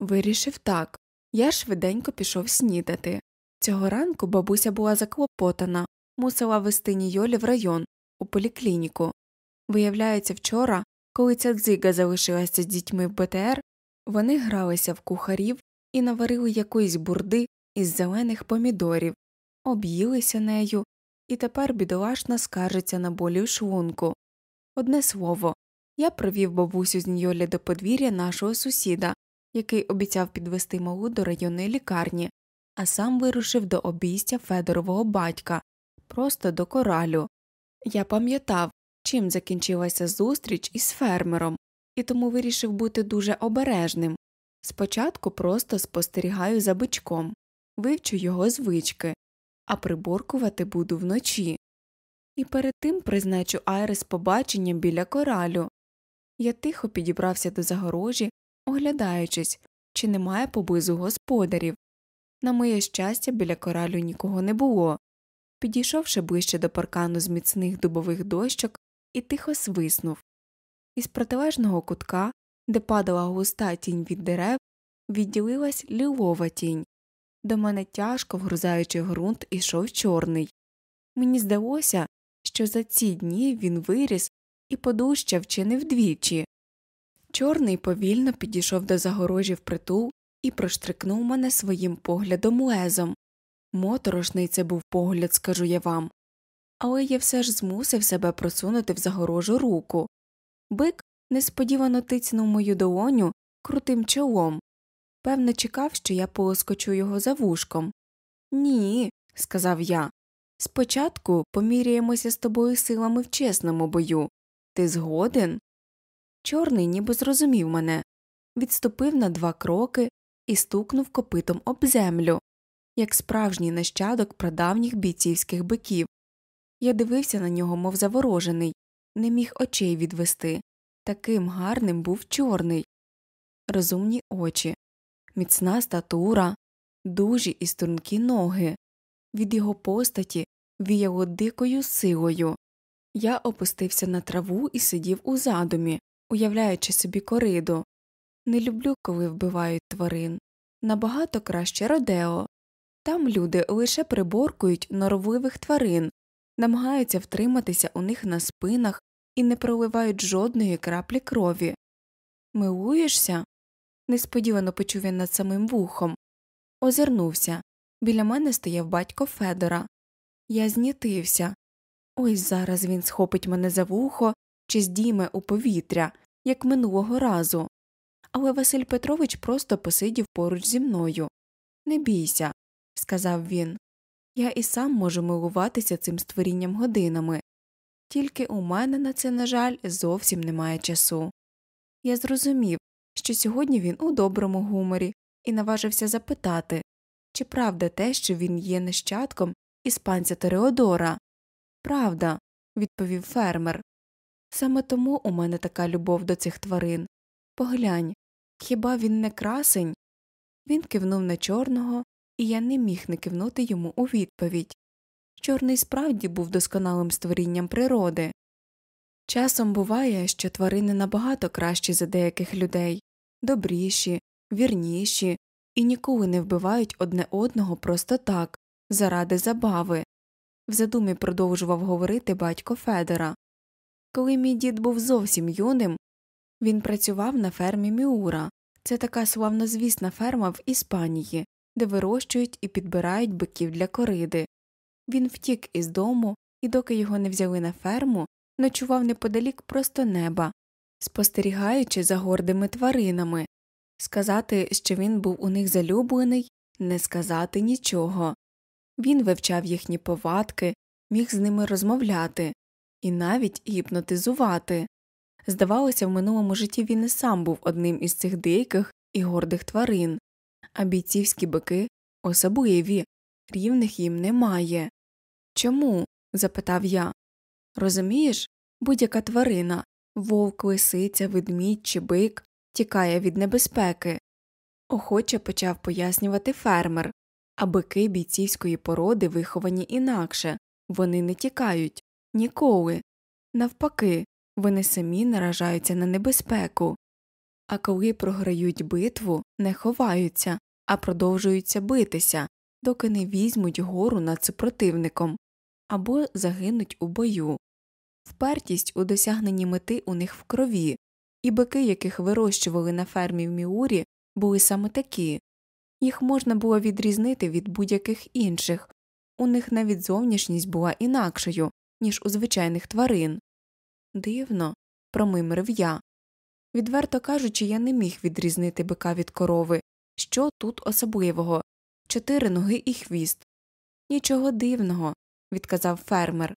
Вирішив так я швиденько пішов снідати. Цього ранку бабуся була заклопотана, мусила вести Нійолі в район, у поліклініку. Виявляється, вчора, коли ця дзига залишилася з дітьми в БТР, вони гралися в кухарів і наварили якоїсь бурди із зелених помідорів, об'їлися нею, і тепер бідолашна скаржиться на болі в шлунку. Одне слово, я провів бабусю з Нійолі до подвір'я нашого сусіда, який обіцяв підвести малу до районної лікарні, а сам вирушив до обійстя Федорового батька, просто до коралю. Я пам'ятав, чим закінчилася зустріч із фермером, і тому вирішив бути дуже обережним. Спочатку просто спостерігаю за бичком, вивчу його звички, а приборкувати буду вночі. І перед тим призначу Айрес побачення біля коралю. Я тихо підібрався до загорожі, оглядаючись, чи немає поблизу господарів. На моє щастя, біля коралю нікого не було. Підійшовши ближче до паркану з міцних дубових дощок, і тихо свиснув. Із протилежного кутка, де падала густа тінь від дерев, відділилась лілова тінь. До мене тяжко вгрузаючи ґрунт, ішов чорний. Мені здалося, що за ці дні він виріс і подущав чи не вдвічі. Чорний повільно підійшов до загорожі впритул і проштрикнув мене своїм поглядом лезом. Моторошний це був погляд, скажу я вам. Але я все ж змусив себе просунути в загорожу руку. Бик несподівано тицнув мою долоню крутим чолом. Певно, чекав, що я полоскочу його за вушком. Ні, сказав я. Спочатку поміряємося з тобою силами в чесному бою. Ти згоден? Чорний ніби зрозумів мене, відступив на два кроки і стукнув копитом об землю, як справжній нащадок прадавніх бійцівських биків. Я дивився на нього, мов заворожений, не міг очей відвести. Таким гарним був чорний, розумні очі, міцна статура, дужі і стрункі ноги. Від його постаті віяло дикою силою. Я опустився на траву і сидів у задумі, уявляючи собі кориду. Не люблю, коли вбивають тварин. Набагато краще родео. Там люди лише приборкують норовливих тварин, намагаються втриматися у них на спинах і не проливають жодної краплі крові. Милуєшся? несподівано почув він над самим вухом. Озирнувся. Біля мене стояв батько Федора. Я знітився. Ось зараз він схопить мене за вухо чи здійме у повітря, як минулого разу. Але Василь Петрович просто посидів поруч зі мною. Не бійся, сказав він. Я і сам можу милуватися цим створінням годинами, тільки у мене на це, на жаль, зовсім немає часу. Я зрозумів, що сьогодні він у доброму гуморі, і наважився запитати, чи правда те, що він є нащадком іспанця Тореодора. Правда, відповів фермер. Саме тому у мене така любов до цих тварин. Поглянь, хіба він не красень? Він кивнув на чорного, і я не міг не кивнути йому у відповідь. Чорний справді був досконалим створінням природи. Часом буває, що тварини набагато кращі за деяких людей, добріші, вірніші і ніколи не вбивають одне одного просто так, заради забави. В задумі продовжував говорити батько Федора. Коли мій дід був зовсім юним, він працював на фермі Міура це така славнозвісна ферма в Іспанії, де вирощують і підбирають биків для кориди. Він втік із дому і, доки його не взяли на ферму, ночував неподалік просто неба, спостерігаючи за гордими тваринами. Сказати, що він був у них залюблений, не сказати нічого. Він вивчав їхні повадки, міг з ними розмовляти і навіть гіпнотизувати. Здавалося, в минулому житті він і сам був одним із цих диких і гордих тварин, а бійцівські бики особливі, рівних їм немає. Чому? запитав я. Розумієш, будь-яка тварина вовк, лисиця, ведмідь чи бик тікає від небезпеки. Охоче почав пояснювати фермер, а бики бійцівської породи виховані інакше вони не тікають ніколи. Навпаки, вони самі наражаються на небезпеку, а коли програють битву, не ховаються, а продовжуються битися, доки не візьмуть гору над супротивником або загинуть у бою. Впертість у досягненні мети у них в крові, і бики, яких вирощували на фермі в Міурі, були саме такі їх можна було відрізнити від будь яких інших, у них навіть зовнішність була інакшою, ніж у звичайних тварин. Дивно, промимрив я. Відверто кажучи, я не міг відрізнити бика від корови. Що тут особливого чотири ноги і хвіст. Нічого дивного, відказав фермер.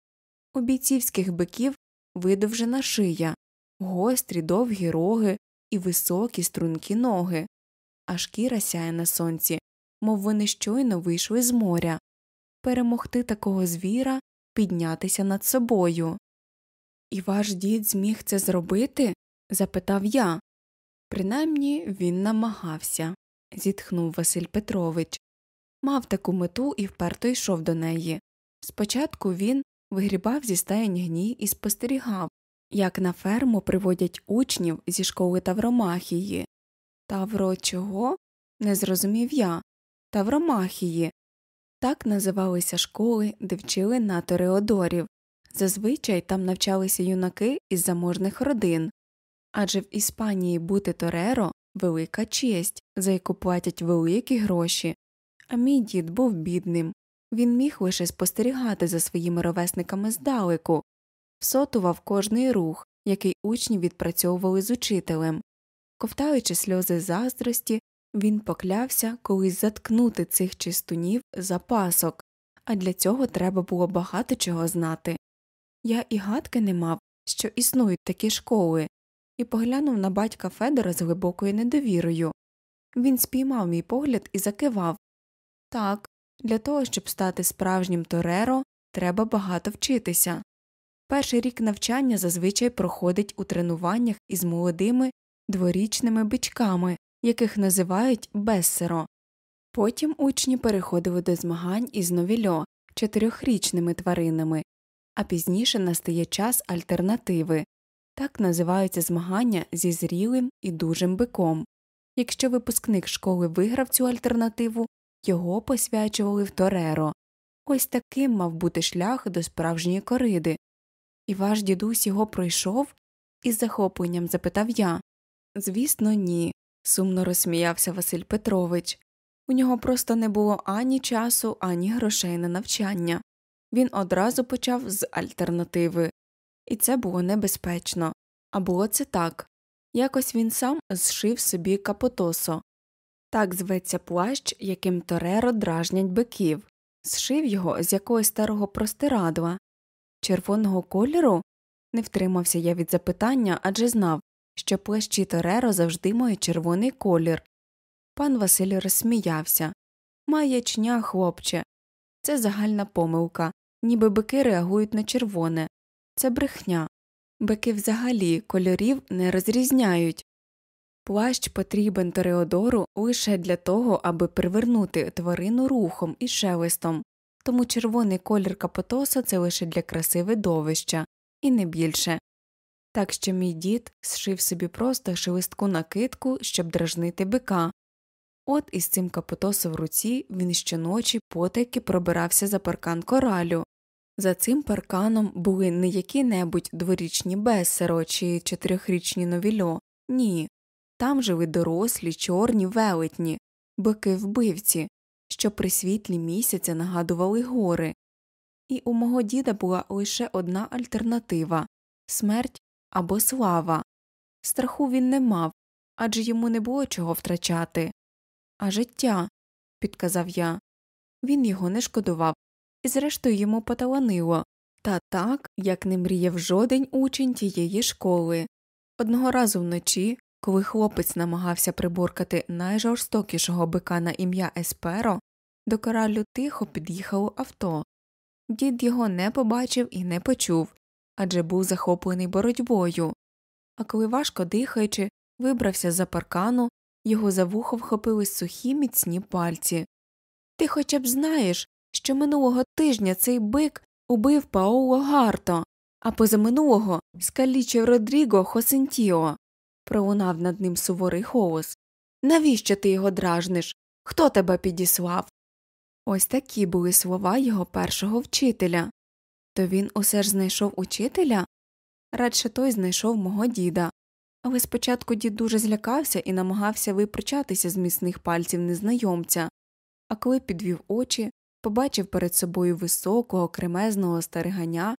У бійцівських биків видовжена шия, гострі довгі роги і високі стрункі ноги, а шкіра сяє на сонці, мов вони щойно вийшли з моря. Перемогти такого звіра, піднятися над собою. І ваш дід зміг це зробити? Запитав я. Принаймні він намагався, зітхнув Василь Петрович. Мав таку мету і вперто йшов до неї. Спочатку він вигрібав зі стаєнь гній і спостерігав, як на ферму приводять учнів зі школи Тавромахії. Тавро чого? не зрозумів я. Тавромахії. Так називалися школи, де вчили на Тореодорів. Зазвичай там навчалися юнаки із заможних родин, адже в Іспанії бути Тореро велика честь, за яку платять великі гроші, а мій дід був бідним. Він міг лише спостерігати за своїми ровесниками здалеку, всотував кожний рух, який учні відпрацьовували з учителем. Ковтаючи сльози заздрості, він поклявся колись заткнути цих чистунів за пасок, а для цього треба було багато чого знати. Я і гадки не мав, що існують такі школи, і поглянув на батька Федора з глибокою недовірою. Він спіймав мій погляд і закивав так, для того, щоб стати справжнім Тореро, треба багато вчитися. Перший рік навчання зазвичай проходить у тренуваннях із молодими дворічними бичками, яких називають бессеро. Потім учні переходили до змагань із новільо чотирьохрічними тваринами, а пізніше настає час альтернативи так називаються змагання зі зрілим і дужим биком. Якщо випускник школи виграв цю альтернативу, його посвячували в Тореро. Ось таким мав бути шлях до справжньої кориди. І ваш дідусь його пройшов? із захопленням запитав я. Звісно, ні, сумно розсміявся Василь Петрович. У нього просто не було ані часу, ані грошей на навчання. Він одразу почав з альтернативи, і це було небезпечно. А було це так якось він сам зшив собі капотосо так зветься плащ, яким Тореро дражнять биків, зшив його з якогось старого простирадла. Червоного кольору не втримався я від запитання адже знав, що плащі Тореро завжди мають червоний колір. Пан Василь розсміявся Маячня, хлопче. Це загальна помилка, ніби бики реагують на червоне. Це брехня. Бики взагалі кольорів не розрізняють. Плащ потрібен Тореодору лише для того, аби привернути тварину рухом і шелестом, тому червоний колір капотоса це лише для краси видовища, і не більше. Так що мій дід зшив собі просто шелестку накидку, щоб дражнити бика. От із цим капотосом в руці він щоночі потайки пробирався за паркан коралю. За цим парканом були не які небудь дворічні бесеро чи чотирьохрічні новільо, ні. Там жили дорослі, чорні, велетні, бики вбивці, що при світлі місяця нагадували гори. І у мого діда була лише одна альтернатива смерть або слава. Страху він не мав адже йому не було чого втрачати. А життя, підказав я. Він його не шкодував, і зрештою йому поталанило та так, як не мріяв жоден учень тієї школи. Одного разу вночі, коли хлопець намагався приборкати найжорстокішого бика на ім'я Есперо, до коралю тихо під'їхало авто. Дід його не побачив і не почув адже був захоплений боротьбою. А коли важко дихаючи, вибрався за паркану, його за вухо вхопились сухі міцні пальці. Ти хоча б знаєш, що минулого тижня цей бик убив Паоло Гарто, а позаминулого скалічив Родріго Хосентіо. пролунав над ним суворий голос. Навіщо ти його дражниш? Хто тебе підіслав? Ось такі були слова його першого вчителя. То він усе ж знайшов учителя? Радше той знайшов мого діда. Але спочатку дід дуже злякався і намагався випручатися з міцних пальців незнайомця, а коли підвів очі, побачив перед собою високого, кремезного стариганя,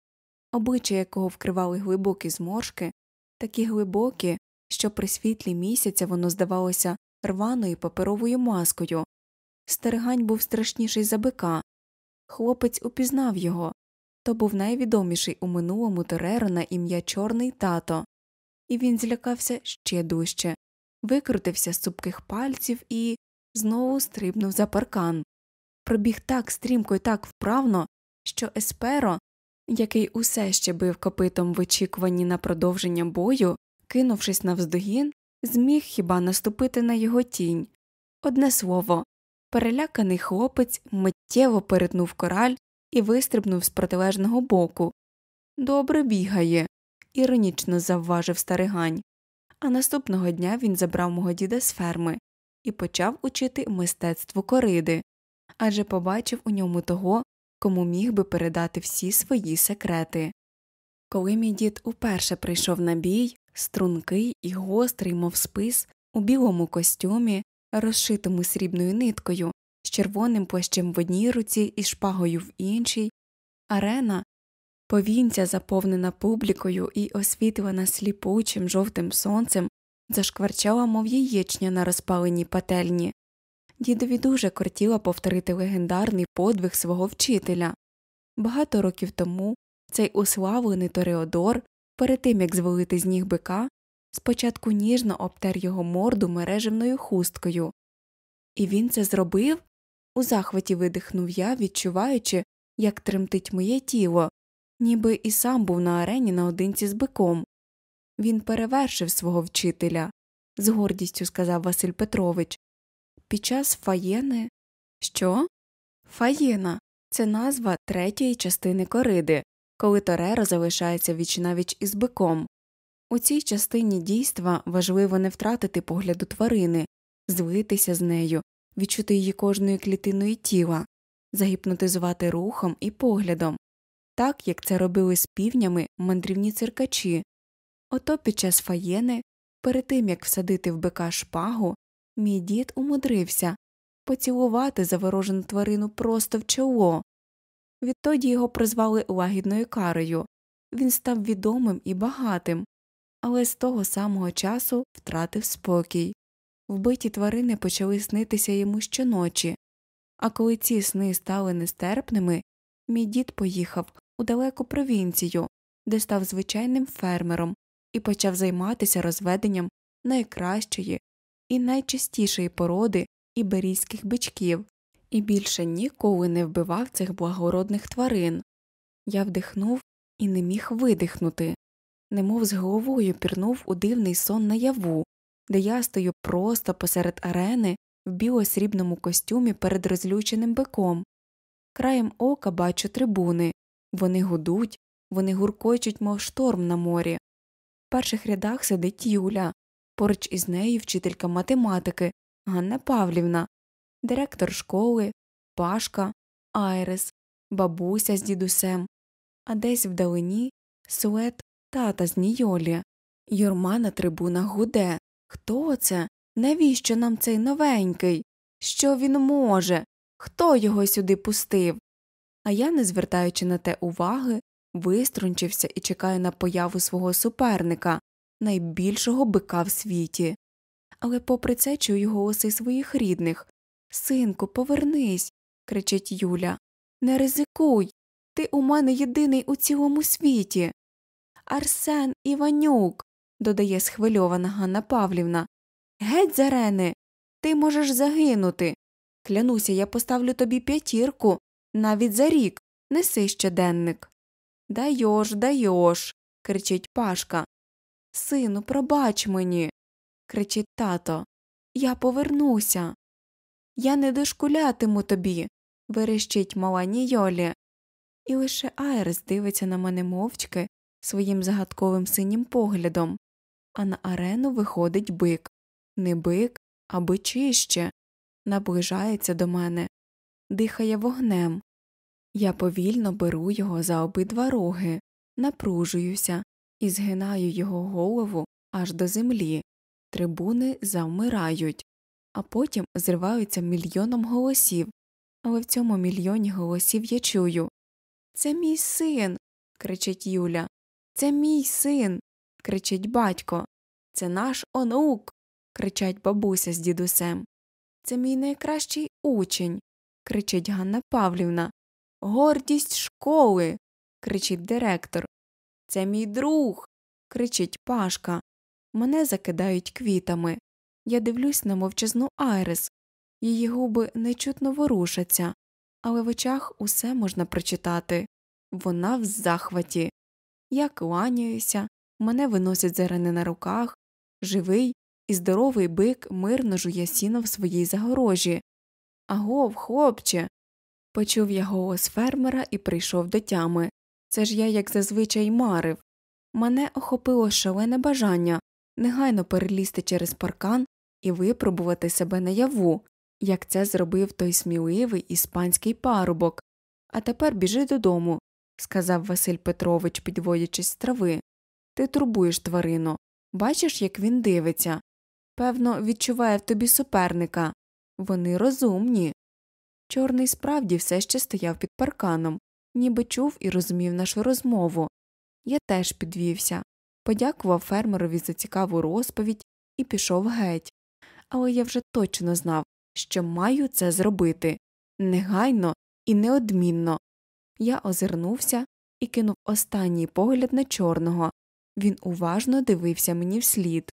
обличчя якого вкривали глибокі зморшки, такі глибокі, що при світлі місяця воно здавалося рваною паперовою маскою. Старигань був страшніший за бика. Хлопець упізнав його то був найвідоміший у минулому Тореро на ім'я Чорний тато, і він злякався ще дужче, викрутився з цупких пальців і знову стрибнув за паркан. Пробіг так стрімко і так вправно, що Есперо, який усе ще бив копитом в очікуванні на продовження бою, кинувшись навздогін, зміг хіба наступити на його тінь. Одне слово, переляканий хлопець миттєво перетнув кораль і вистрибнув з протилежного боку. Добре бігає, іронічно завважив старигань. А наступного дня він забрав мого діда з ферми і почав учити мистецтву кориди адже побачив у ньому того, кому міг би передати всі свої секрети. Коли мій дід уперше прийшов на бій, стрункий і гострий, мов спис, у білому костюмі, розшитому срібною ниткою, з червоним плащем в одній руці і шпагою в іншій, арена, повінця, заповнена публікою і освітлена сліпучим жовтим сонцем, зашкварчала, мов яєчня на розпаленій пательні. Дідові дуже кортіло повторити легендарний подвиг свого вчителя. Багато років тому цей уславлений Тореодор, перед тим як звалити з ніг бика, спочатку ніжно обтер його морду мережевною хусткою. І він це зробив? У захваті видихнув я, відчуваючи, як тремтить моє тіло, ніби і сам був на арені наодинці з биком. Він перевершив свого вчителя, з гордістю сказав Василь Петрович. Під час фаєни. Що? Фаєна це назва третьої частини кориди, коли Тореро залишається вічнавіч із биком. У цій частині дійства важливо не втратити погляду тварини, злитися з нею, відчути її кожною клітиною тіла, загіпнотизувати рухом і поглядом, так як це робили з півнями мандрівні циркачі. Ото під час фаєни, перед тим як всадити в бика шпагу, мій дід умудрився поцілувати заворожену тварину просто в чоло. Відтоді його прозвали лагідною карою він став відомим і багатим, але з того самого часу втратив спокій. Вбиті тварини почали снитися йому щоночі, а коли ці сни стали нестерпними, мій дід поїхав у далеку провінцію, де став звичайним фермером і почав займатися розведенням найкращої і найчастішої породи іберійських бичків, і більше ніколи не вбивав цих благородних тварин. Я вдихнув і не міг видихнути, немов з головою пірнув у дивний сон наяву, де я стою просто посеред арени в біло-срібному костюмі перед розлюченим биком. Краєм ока бачу трибуни вони гудуть, вони гуркочуть, мов шторм на морі. В перших рядах сидить Юля, поруч із нею вчителька математики Ганна Павлівна, директор школи, Пашка, Айрес, бабуся з дідусем, а десь вдалині сует тата з Нійолі. Юрма на трибунах гуде. Хто це? Навіщо нам цей новенький? Що він може? Хто його сюди пустив? А я, не звертаючи на те уваги, виструнчився і чекаю на появу свого суперника, найбільшого бика в світі. Але попри це чую голоси своїх рідних Синку, повернись. кричить Юля. Не ризикуй. Ти у мене єдиний у цілому світі. Арсен Іванюк, додає схвильована Ганна Павлівна. Геть з арени. Ти можеш загинути. Клянуся, я поставлю тобі п'ятірку навіть за рік. Неси щоденник. Дайош, дайош. кричить Пашка. Сину, пробач мені. кричить тато. Я повернуся. Я не дошкулятиму тобі. верещить мала Нійолі. І лише Айрес дивиться на мене мовчки своїм загадковим синім поглядом, а на арену виходить бик не бик, а бичище, наближається до мене, дихає вогнем. Я повільно беру його за обидва роги, напружуюся і згинаю його голову аж до землі. Трибуни завмирають, а потім зриваються мільйоном голосів. Але в цьому мільйоні голосів я чую Це мій син. кричить Юля. Це мій син. кричить батько. Це наш онук. кричать бабуся з дідусем. Це мій найкращий учень. кричить Ганна Павлівна. Гордість школи. кричить директор. Це мій друг. кричить Пашка. Мене закидають квітами. Я дивлюсь на мовчазну Айрес. Її губи нечутно ворушаться, але в очах усе можна прочитати. Вона в захваті. Я кланяюся, мене виносять з на руках, живий і здоровий бик мирно жує сіно в своїй загорожі. Агов, хлопче. Почув я голос фермера і прийшов до тями. Це ж я, як зазвичай, марив. Мене охопило шалене бажання негайно перелізти через паркан і випробувати себе наяву, як це зробив той сміливий іспанський парубок. А тепер біжи додому, сказав Василь Петрович, підводячись з трави. Ти турбуєш тварину. Бачиш, як він дивиться. Певно, відчуває в тобі суперника. Вони розумні. Чорний справді все ще стояв під парканом, ніби чув і розумів нашу розмову. Я теж підвівся, подякував фермерові за цікаву розповідь і пішов геть. Але я вже точно знав, що маю це зробити негайно і неодмінно. Я озирнувся і кинув останній погляд на чорного. Він уважно дивився мені вслід.